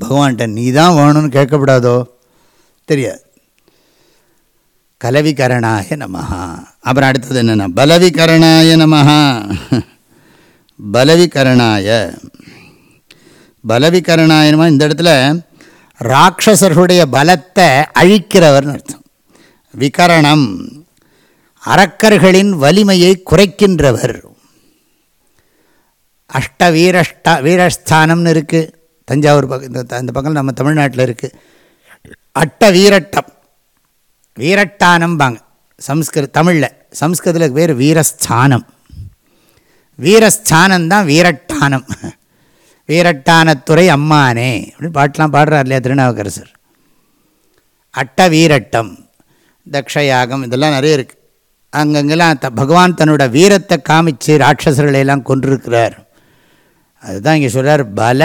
பகவான்கிட்ட நீ தான் வேணும்னு கேட்கப்படாதோ? தெரியாது. கலவிகரணாய நமஹா. அப்புறம் அடுத்தது என்னென்னா பலவிகரணாய நமஹா. பலவிகரணாய. பலவிகரணாய இந்த இடத்துல ராட்சசர்களுடைய பலத்தை அழிக்கிறவர்னு அர்த்தம். விகரணம் அரக்கர்களின் வலிமையை குறைக்கின்றவர். அஷ்ட வீரஷ்ட வீரஸ்தானம்னு இருக்குது தஞ்சாவூர் பக்கம் இந்த அந்த பக்கம் நம்ம தமிழ்நாட்டில் இருக்குது அட்ட வீரட்டம். வீரட்டானம்பாங்க. சம்ஸ்கிரு தமிழில். சம்ஸ்கிருதத்தில் பேர் வீரஸ்தானம். வீரஸ்தானந்தான் வீரட்டானம். வீரட்டானத்துறை அம்மானே. அப்படின்னு பாட்டெலாம் பாடுறார் இல்லையா திருநாவுக்கரசர். அட்ட வீரட்டம் தக்ஷயாகம் இதெல்லாம் நிறைய இருக்குது அங்கங்கெல்லாம் த பகவான் தன்னோட வீரத்தை காமிச்சு ராட்சசர்களை எல்லாம் கொண்டிருக்கிறார் அதுதான் இங்கே சொல்கிறார் பல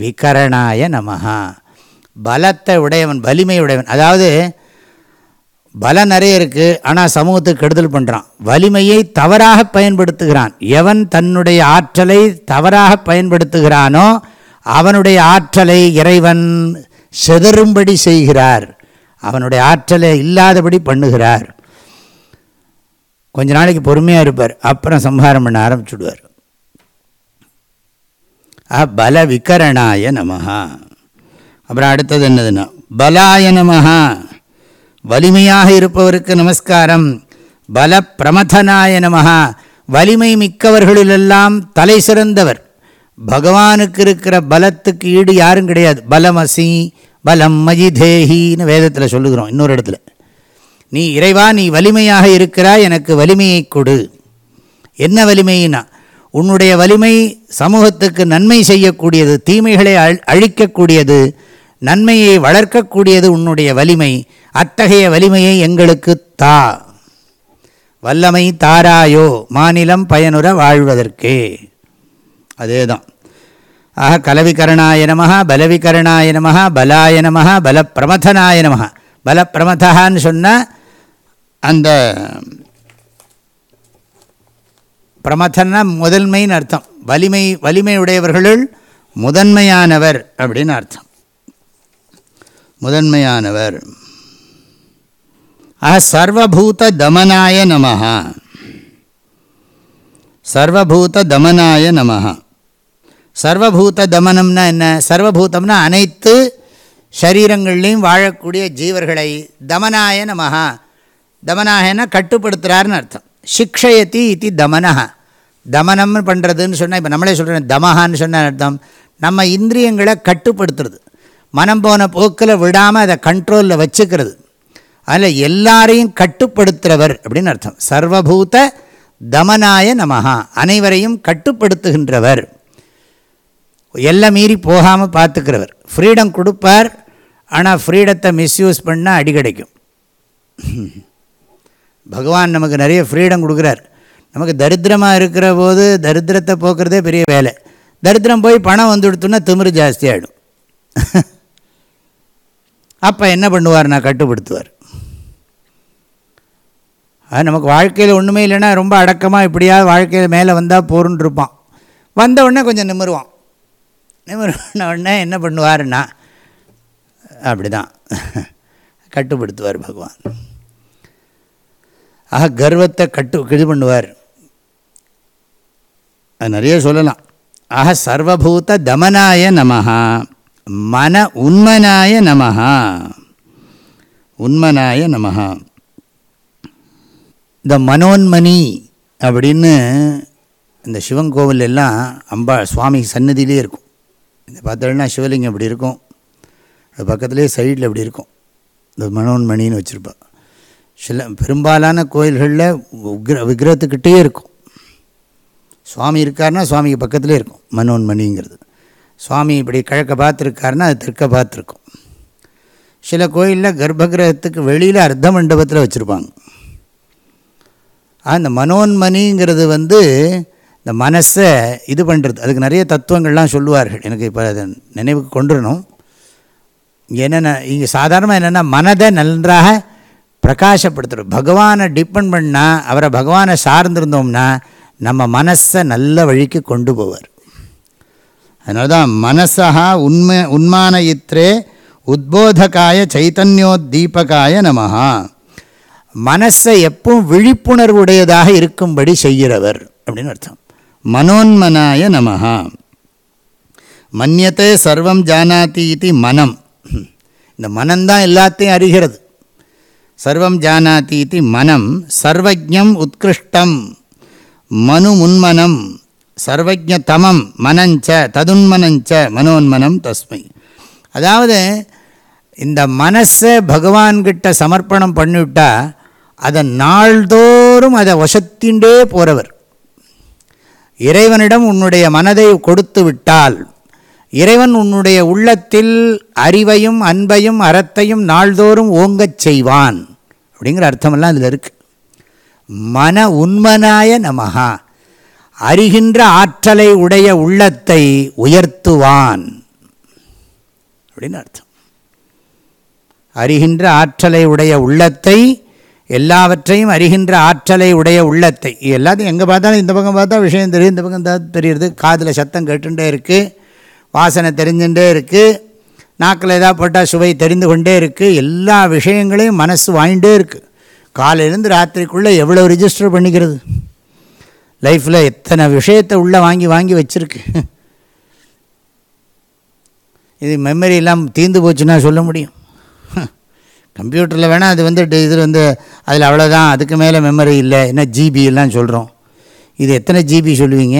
விகரணாய நமஹா. பலத்தை உடையவன் வலிமை உடையவன். அதாவது பலம் நிறைய இருக்குது ஆனால் சமூகத்துக்கு கெடுதல் பண்ணுறான் வலிமையை தவறாக பயன்படுத்துகிறான். எவன் தன்னுடைய ஆற்றலை தவறாக பயன்படுத்துகிறானோ அவனுடைய ஆற்றலை இறைவன் செதறும்படி செய்கிறார். அவனுடைய ஆற்றலை இல்லாதபடி பண்ணுகிறார். கொஞ்ச நாளைக்கு பொறுமையாக இருப்பார். அப்புறம் சம்ஹாரம் பண்ண ஆரம்பிச்சுடுவார். ஆ பல விகரணாய நமஹா. அப்புறம் அடுத்தது என்னதுன்னா பலாய நமஹா. வலிமையாக இருப்பவருக்கு நமஸ்காரம். பல பிரமதனாய நமஹா. வலிமை மிக்கவர்களிலெல்லாம் தலை சிறந்தவர். பகவானுக்கு இருக்கிற பலத்துக்கு ஈடு யாரும் கிடையாது. பலமசி பலம் மஜிதேஹின்னு வேதத்தில் சொல்லுகிறோம் இன்னொரு இடத்துல. நீ இறைவா நீ வலிமையாக இருக்கிறாய் எனக்கு வலிமையை கொடு. என்ன வலிமைனா உன்னுடைய வலிமை சமூகத்துக்கு நன்மை செய்யக்கூடியது தீமைகளை அழிக்கக்கூடியது நன்மையை வளர்க்கக்கூடியது உன்னுடைய வலிமை. அத்தகைய வலிமையை எங்களுக்கு தா. வல்லமை தாராயோ மாநிலம் பயனுற வாழ்வதற்கே. அதேதான். ஆக கலவிகரணாய நம பலவிகரணாய நம பலாய நம பலப்பிரமதனாய நம பலப்பிரமதான்னு சொன்னால் அந்த பிரமதன்னா முதன்மைன்னு அர்த்தம். வலிமை வலிமையுடையவர்களுள் முதன்மையானவர் அப்படின்னு அர்த்தம். முதன்மையானவர். ஆக சர்வபூத தமனாய நமஹா. சர்வபூத தமனாய நமஹா. சர்வபூத தமனம்னா என்ன? சர்வபூதம்னா அனைத்து சரீரங்கள்லேயும் வாழக்கூடிய ஜீவர்களை தமனாய நமஹா. தமனாயனா கட்டுப்படுத்துகிறார்னு அர்த்தம். சிக்ஷயதி இது தமனஹா. தமனம்னு பண்ணுறதுன்னு சொன்னால் இப்போ நம்மளே சொல்கிறேன் தமஹான்னு சொன்ன அர்த்தம். நம்ம இந்திரியங்களை கட்டுப்படுத்துறது. மனம் போன போக்கில் விடாமல் அதை கண்ட்ரோலில் வச்சுக்கிறது. அதில் எல்லாரையும் கட்டுப்படுத்துகிறவர் அப்படின்னு அர்த்தம். சர்வபூத தமனாய நமஹா. அனைவரையும் கட்டுப்படுத்துகின்றவர். எல்லாம் மீறி போகாமல் பார்த்துக்கிறவர். ஃப்ரீடம் கொடுப்பார் ஆனால் ஃப்ரீடத்தை மிஸ்யூஸ் பண்ணால் அடி கிடைக்கும் பகவான் நமக்கு நிறைய ஃப்ரீடம் கொடுக்குறார். நமக்கு தரித்திரமாக இருக்கிற போது தரித்திரத்தை போக்குறதே பெரிய வேலை. தரித்திரம் போய் பணம் வந்து கொடுத்தோன்னா திமிரு ஜாஸ்தியாகிடும் அப்போ என்ன பண்ணுவார் நான் கட்டுப்படுத்துவார். அது நமக்கு வாழ்க்கையில் ஒன்றுமே இல்லைன்னா ரொம்ப அடக்கமாக இப்படியாவது வாழ்க்கையில் மேலே வந்தால் போருன்னு இருப்பான். வந்த உடனே கொஞ்சம் நிமிருவான். நிமிர்ன உடனே என்ன பண்ணுவார்னா அப்படி தான் கட்டுப்படுத்துவார் பகவான். ஆக கர்வத்தை கட்டு இது பண்ணுவார். அது நிறைய சொல்லலாம். ஆக சர்வபூத தமனாய நமஹா. மன உண்மனாய நமஹா. உண்மனாய நமஹா. இந்த மனோன்மணி அப்படின்னு இந்த சிவன் கோவில் எல்லாம் அம்பா சுவாமி சன்னதியிலே இருக்கும். இந்த பார்த்தோன்னா சிவலிங்கம் இப்படி இருக்கும். அது பக்கத்துலேயே சைடில் இப்படி இருக்கும். இந்த மனோன்மணின்னு வச்சுருப்பா. சில பெரும்பாலான கோயில்களில் உக்ர விக்கிரகத்துக்கிட்டே இருக்கும். சுவாமி இருக்காருன்னா சுவாமிக்கு பக்கத்துலேயே இருக்கும் மனோன்மணிங்கிறது சுவாமி இப்படி கிழக்க பார்த்துருக்காருன்னா அது தெற்க பார்த்துருக்கும். சில கோயிலில் கர்ப்பகிரகத்துக்கு வெளியில் அர்த்த மண்டபத்தில் வச்சுருப்பாங்க. அந்த மனோன்மணிங்கிறது வந்து இந்த மனசை இது பண்ணுறது அதுக்கு நிறைய தத்துவங்கள்லாம் சொல்லுவார்கள். எனக்கு இப்போ அதை நினைவுக்கு கொண்டுடணும் இங்கே என்னென்ன இங்கே சாதாரணமாக என்னென்னா மனதை நன்றாக பிரகாசப்படுத்துகிறோம் பகவானை டிபெண்ட் பண்ணால் அவரை பகவானை சார்ந்திருந்தோம்னா நம்ம மனசை நல்ல வழிக்கு கொண்டு போவார். அதனால தான் மனசா உண்மை உண்மானயித்ரே உத்போதகாய சைத்தன்யோத்தீபகாய நமஹா. மனசை எப்பவும் விழிப்புணர்வுடையதாக இருக்கும்படி செய்கிறவர் அப்படின்னு அர்த்தம். மனோன்மனாய நமஹா. மன்னியத்தை சர்வம் ஜானாதி இது மனம். இந்த மனம்தான் எல்லாத்தையும் அறிகிறது. சர்வம் ஜானாதி இது மனம். சர்வஜம் உத்கிருஷ்டம். மனு முன்மனம் சர்வஜதமம் மனஞ்ச ததுன்மனஞ்ச மனோன்மனம் தஸ்மை. அதாவது இந்த மனசை பகவான்கிட்ட சமர்ப்பணம் பண்ணிவிட்டா அதை நாள்தோறும் அதை வசத்தின்றே போகிறவர் இறைவனிடம் உன்னுடைய மனதை கொடுத்து விட்டால் இறைவன் உன்னுடைய உள்ளத்தில் அறிவையும் அன்பையும் அறத்தையும் நாள்தோறும் ஓங்கச் செய்வான். அப்படிங்கிற அர்த்தமெல்லாம் அதில் இருக்குது மன உண்மனாய நமகா அறிகின்ற ஆற்றலை உடைய உள்ளத்தை உயர்த்துவான். அப்படின்னு அர்த்தம். அறிகின்ற ஆற்றலை உடைய உள்ளத்தை எல்லாவற்றையும் அறிகின்ற ஆற்றலை உடைய உள்ளத்தை. எல்லாத்தையும் எங்கே பார்த்தாலும் இந்த பக்கம் பார்த்தா விஷயம் தெரியும் இந்த பக்கம் தான் தெரியுது காதில் சத்தம் கேட்டுகிட்டே இருக்குது வாசனை தெரிஞ்சுட்டே இருக்குது நாக்கில் ஏதாவது போட்டால் சுவை தெரிந்து கொண்டே இருக்குது எல்லா விஷயங்களையும் மனசு வாங்கிட்டே இருக்குது காலையிலேருந்து ராத்திரிக்குள்ளே எவ்வளோ ரிஜிஸ்டர் பண்ணிக்கிறது? லைஃப்பில் எத்தனை விஷயத்தை உள்ளே வாங்கி வாங்கி வச்சுருக்கு? இது மெமரி எல்லாம் தீர்ந்து போச்சுன்னா சொல்ல முடியும். கம்ப்யூட்டரில் வேணால் அது வந்து இது வந்து அதில் அவ்வளோதான் அதுக்கு மேலே மெமரி இல்லை. என்ன ஜிபி எல்லாம் சொல்கிறோம். இது எத்தனை ஜிபி சொல்லுவீங்க?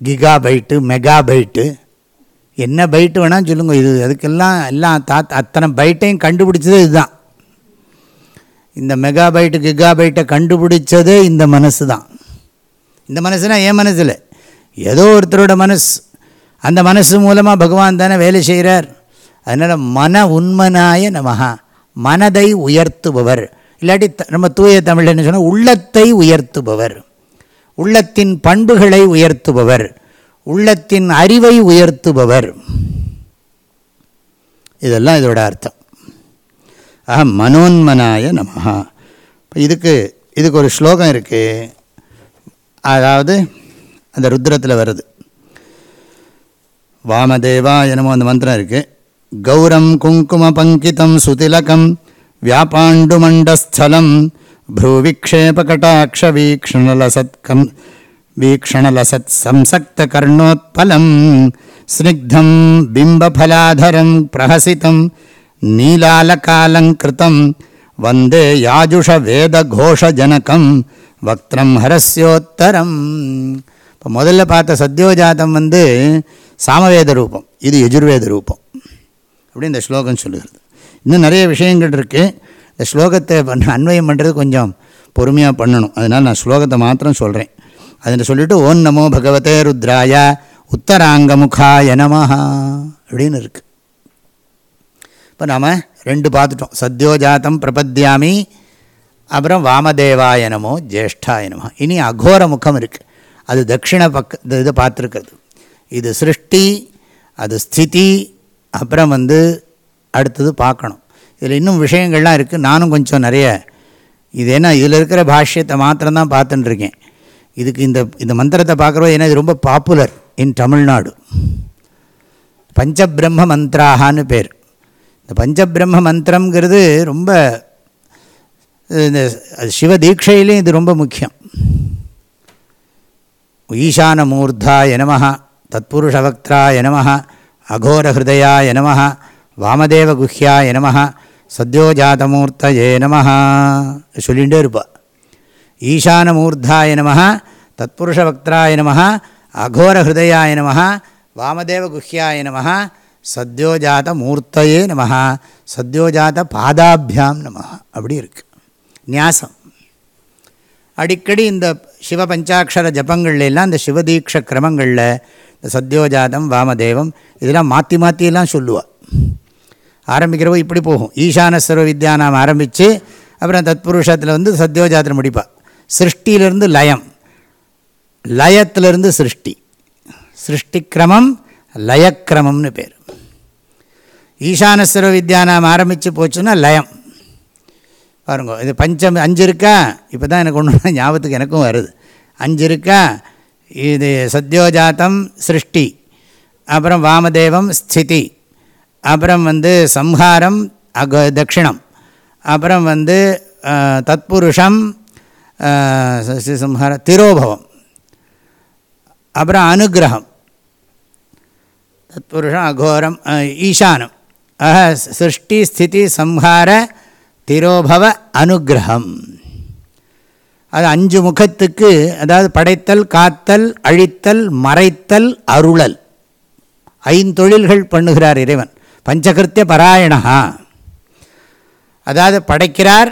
கிகா பைட்டு மெகா பைட்டு என்ன பைட்டு வேணால் சொல்லுங்க. இது அதுக்கெல்லாம் எல்லாம் தாத்தா அத்தனை பைட்டையும் கண்டுபிடிச்சது இதுதான். இந்த மெகா பைட்டு கிகா பைட்டை கண்டுபிடிச்சது இந்த மனசு தான். இந்த மனசுனால் என் மனசில். ஏதோ ஒருத்தரோட மனசு. அந்த மனசு மூலமாக பகவான் தானே வேலை செய்கிறார் அதனால் மன உண்மனாய நமகா மனதை உயர்த்துபவர். இல்லாட்டி நம்ம தூய தமிழ் என்ன சொன்னால் உள்ளத்தை உயர்த்துபவர். உள்ளத்தின் பண்புகளை உயர்த்துபவர். உள்ளத்தின் அறிவை உயர்த்துபவர். இதெல்லாம் இதோட அர்த்தம். ஆஹா மனோன்மனாய நமஹா. இதுக்கு இதுக்கு ஒரு ஸ்லோகம் இருக்குது அதாவது அந்த ருத்ரத்தில் வருது. வாமதேவா என்னமோ அந்த மந்திரம் இருக்குது கௌரம் குங்கும பங்கிதம் சுதிலகம் வியாபாண்டுமண்டஸ்தலம் ப்ரூவிக்ஷேபகடாட்ச வீக்ஷணலசத்கம் வீக்ஷணலசத் சம்சக்த கர்ணோத்பலம் ஸ்னிக்தம் பிம்பஃலாதரம் பிரஹசிதம் நீலாலகாலங்கிருத்தம் வந்தே யாஜுஷ வேதகோஷஜனகம் வக்திரம் ஹரஸ்யோத்தரம் இப்போ முதல்ல பார்த்த சத்யோஜாதம் வந்து சாமவேத ரூபம் இது எஜுர்வேத ரூபம் அப்படி இந்த ஸ்லோகம் சொல்லுகிறது. இன்னும் நிறைய விஷயங்கள் இருக்குது இந்த ஸ்லோகத்தை பண்ண அன்வயம் பண்ணுறது கொஞ்சம் பொறுமையாக பண்ணணும். அதனால் நான் ஸ்லோகத்தை மாத்திரம் சொல்கிறேன் அதில் சொல்லிவிட்டு ஓம் நமோ பகவதே ருத்ராய உத்தராங்கமுகாய நமஹா அப்படின்னு இருக்குது இப்போ நாம் ரெண்டு பார்த்துட்டோம் சத்யோஜாத்தம் பிரபத்யாமி அப்புறம் வாமதேவாய நமோ ஜேஷ்டாய நமோ இனி அகோர முகம் இருக்குது அது தட்சிண பக்க இதை பார்த்துருக்கிறது இது சிருஷ்டி அது ஸ்திதி அப்புறம் வந்து அடுத்தது பார்க்கணும் இதில் இன்னும் விஷயங்கள்லாம் இருக்குது நானும் கொஞ்சம் நிறைய இது என்ன இதில் இருக்கிற பாஷ்யத்தை மாத்திரம்தான் பார்த்துட்டுருக்கேன் இதுக்கு இந்த இந்த மந்திரத்தை பார்க்குறோம் ஏன்னா இது ரொம்ப பாப்புலர் இன் தமிழ்நாடு பஞ்சபிரம்ம மந்த்ராகான்னு பேர். இந்த பஞ்சபிரம்ம மந்திரங்கிறது ரொம்ப இந்த சிவ தீட்சையிலையும் இது ரொம்ப முக்கியம். ஈசான மூர்த்தாய நம தத்புருஷவக்திராய நம அகோரஹிருதயாய எனமஹா வாமதேவ எனமஹா நம சத்யோஜாதமூர்த்தயே நமஹா. சொல்லிகிட்டே இருப்பா. ஈசான மூர்த்தாய தத்புருஷ தத்புருஷவக்திராய நம அகோரஹிருதயாய நம வாமதேவ குஹ்யாய நம சத்யோஜாத மூர்த்தயே நம சத்யோஜாத பாதாபியாம் நம அப்படி இருக்கு. நியாசம் அடிக்கடி இந்த சிவ பஞ்சாட்சர ஜபங்கள்லாம் இந்த சிவதீட்ச கிரமங்களில் இந்த சத்யோஜாதம் வாமதேவம் இதெல்லாம் மாற்றி மாற்றியெல்லாம் சொல்லுவாள் ஆரம்பிக்கிறவோ இப்படி போகும். ஈசான சர்வ வித்யா நாம் ஆரம்பித்து அப்புறம் தத்புருஷத்தில் வந்து சத்யோஜாத்திரம் முடிப்பா. சிருஷ்டியிலிருந்து லயம். லயத்திலிருந்து சிருஷ்டி. சிருஷ்டி கிரமம் லயக்கிரமம்னு பேர். ஈசானஸ்வர சர்வ வித்யா நாம் ஆரம்பித்து போச்சுன்னா லயம். பாருங்க இது பஞ்சம் அஞ்சு இருக்கா? இப்போ தான் எனக்கு ஒன்று ஞாபகத்துக்கு எனக்கும் வருது. அஞ்சு இருக்கா? இது சத்யோஜாத்தம் சிருஷ்டி. அப்புறம் வாமதேவம் ஸ்திதி. அப்புறம் வந்து சம்ஹாரம் அக தட்சிணம். அப்புறம் வந்து தத்புருஷம் சம்ஹார திரோபவம். அப்புறம் அனுகிரகம். தத்புருஷம் அகோரம் ஈசானம். ஆக சிருஷ்டி ஸ்திதி சம்ஹார திரோபவ அனுகிரகம். அது அஞ்சு முகத்துக்கு அதாவது படைத்தல் காத்தல் அழித்தல் மறைத்தல் அருளல். ஐந்தொழில்கள் பண்ணுகிறார் இறைவன். பஞ்சகிருத்திய பராயணா அதாவது படைக்கிறார்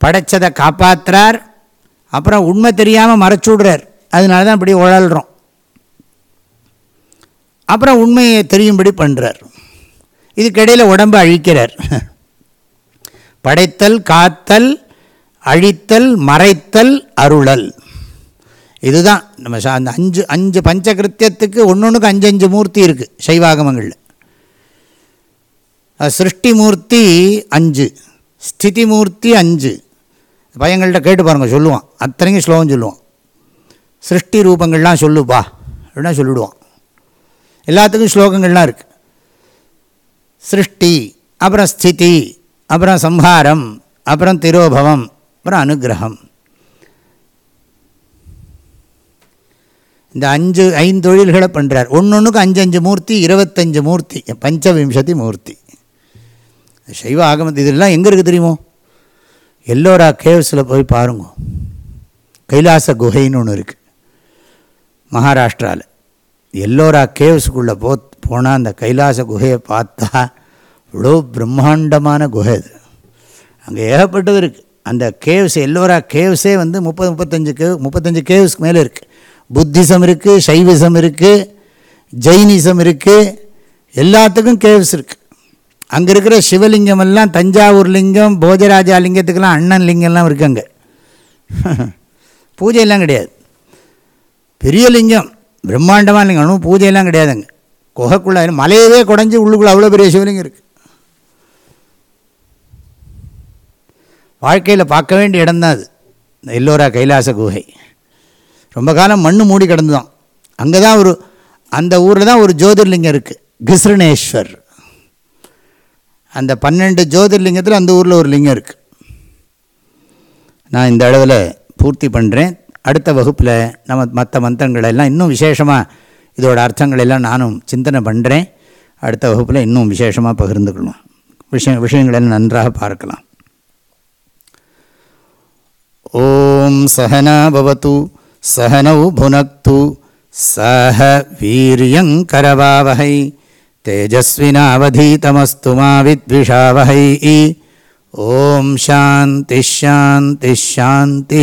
படைச்சதை காப்பாற்றுறார் அப்புறம் உண்மை தெரியாமல் மறைச்சுடுறார். அதனால தான் இப்படி உழல்றோம். அப்புறம் உண்மையை தெரியும்படி பண்ணுறார் இதுக்கிடையில் உடம்பை அழிக்கிறார். படைத்தல் காத்தல் அழித்தல் மறைத்தல் அருளல். இதுதான் நம்ம சா- அந்த அஞ்சு அஞ்சு பஞ்சகிருத்தியத்துக்கு ஒன்று ஒன்றுக்கு அஞ்சு அஞ்சு மூர்த்தி இருக்குது சைவாகமங்களில். சிருஷ்டிமூர்த்தி அஞ்சு ஸ்திதிமூர்த்தி அஞ்சு. பையங்கள்கிட்ட கேட்டு பாருங்கள் சொல்லுவான். அத்தனைக்கும் ஸ்லோகம் சொல்லுவான். சிருஷ்டி ரூபங்கள்லாம் சொல்லுப்பா அப்படின்னா சொல்லிவிடுவான் எல்லாத்துக்கும் ஸ்லோகங்கள்லாம் இருக்குது சிருஷ்டி அப்புறம் ஸ்திதி அப்புறம் சம்ஹாரம் அப்புறம் திரோபவம் அப்புறம் அனுகிரகம். இந்த அஞ்சு ஐந்தொழில்களை பண்ணுறார் ஒன்று ஒன்றுக்கு அஞ்சு அஞ்சு மூர்த்தி இருபத்தஞ்சு மூர்த்தி பஞ்சவிம்சதி மூர்த்தி. சைவ ஆகமத்து இதெல்லாம் எங்கே இருக்குது தெரியுமோ? எல்லோரா கேவ்ஸில் போய் பாருங்க. கைலாச குகைன்னு ஒன்று இருக்குது மகாராஷ்டிராவில் எல்லோரா கேவ்ஸுக்குள்ளே போ போனால் அந்த கைலாச குகையை பார்த்தா இவ்வளோ பிரம்மாண்டமான குகை அது. அங்கே ஏகப்பட்டது இருக்குது அந்த கேவ்ஸ் எல்லோரா கேவ்ஸே வந்து முப்பது முப்பத்தஞ்சு கேவ் முப்பத்தஞ்சு கேவ்ஸ்க்கு மேலே இருக்குது புத்திசம் இருக்குது சைவிசம் இருக்குது ஜெயினிசம் இருக்குது எல்லாத்துக்கும் கேவ்ஸ் இருக்குது அங்கே இருக்கிற சிவலிங்கம் எல்லாம் தஞ்சாவூர் லிங்கம் போஜராஜா லிங்கத்துக்கெல்லாம் அண்ணன் லிங்கம்லாம் இருக்குது அங்கே. பூஜையெல்லாம் கிடையாது. பெரிய லிங்கம் பிரம்மாண்டமான லிங்கம். ஒன்றும் பூஜையெல்லாம் கிடையாதுங்க. குகைக்குள்ளே மலையவே குடஞ்சி உள்ளுக்குள்ளே அவ்வளோ பெரிய சிவலிங்கம் இருக்குது வாழ்க்கையில் பார்க்க வேண்டிய இடம்தான் அது. இந்த எல்லோரா கைலாச குகை. ரொம்ப காலம் மண் மூடி கிடந்து தான் அங்கே தான் ஒரு அந்த ஊரில் தான் ஒரு ஜோதிர்லிங்கம் இருக்குது கிஸ்ரணேஸ்வர் அந்த பன்னெண்டு ஜோதிர்லிங்கத்தில் அந்த ஊரில் ஒரு லிங்கம் இருக்குது நான் இந்த அளவில் பூர்த்தி பண்ணுறேன் அடுத்த வகுப்பில் நம்ம மற்ற மந்திரங்களெல்லாம் இன்னும் விசேஷமாக இதோட அர்த்தங்களெல்லாம் நானும் சிந்தனை பண்ணுறேன் அடுத்த வகுப்பில் இன்னும் விசேஷமாக பகிர்ந்துக்கணும். விஷயம் விஷயங்களெல்லாம் நன்றாக பார்க்கலாம். ஓம் சகனாபவத்து சகனௌ புனக்து சஹ வீரியங்கரவாவகை தேஜஸ்வினாவதீதமஸ்து மா வித்விஷாவகை. ஓம் சாந்தி ஷாந்தி ஷாந்தி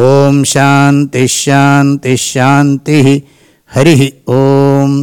ஓம் சாந்தி ஷாந்தி ஷாந்தி ஹரி ஓம்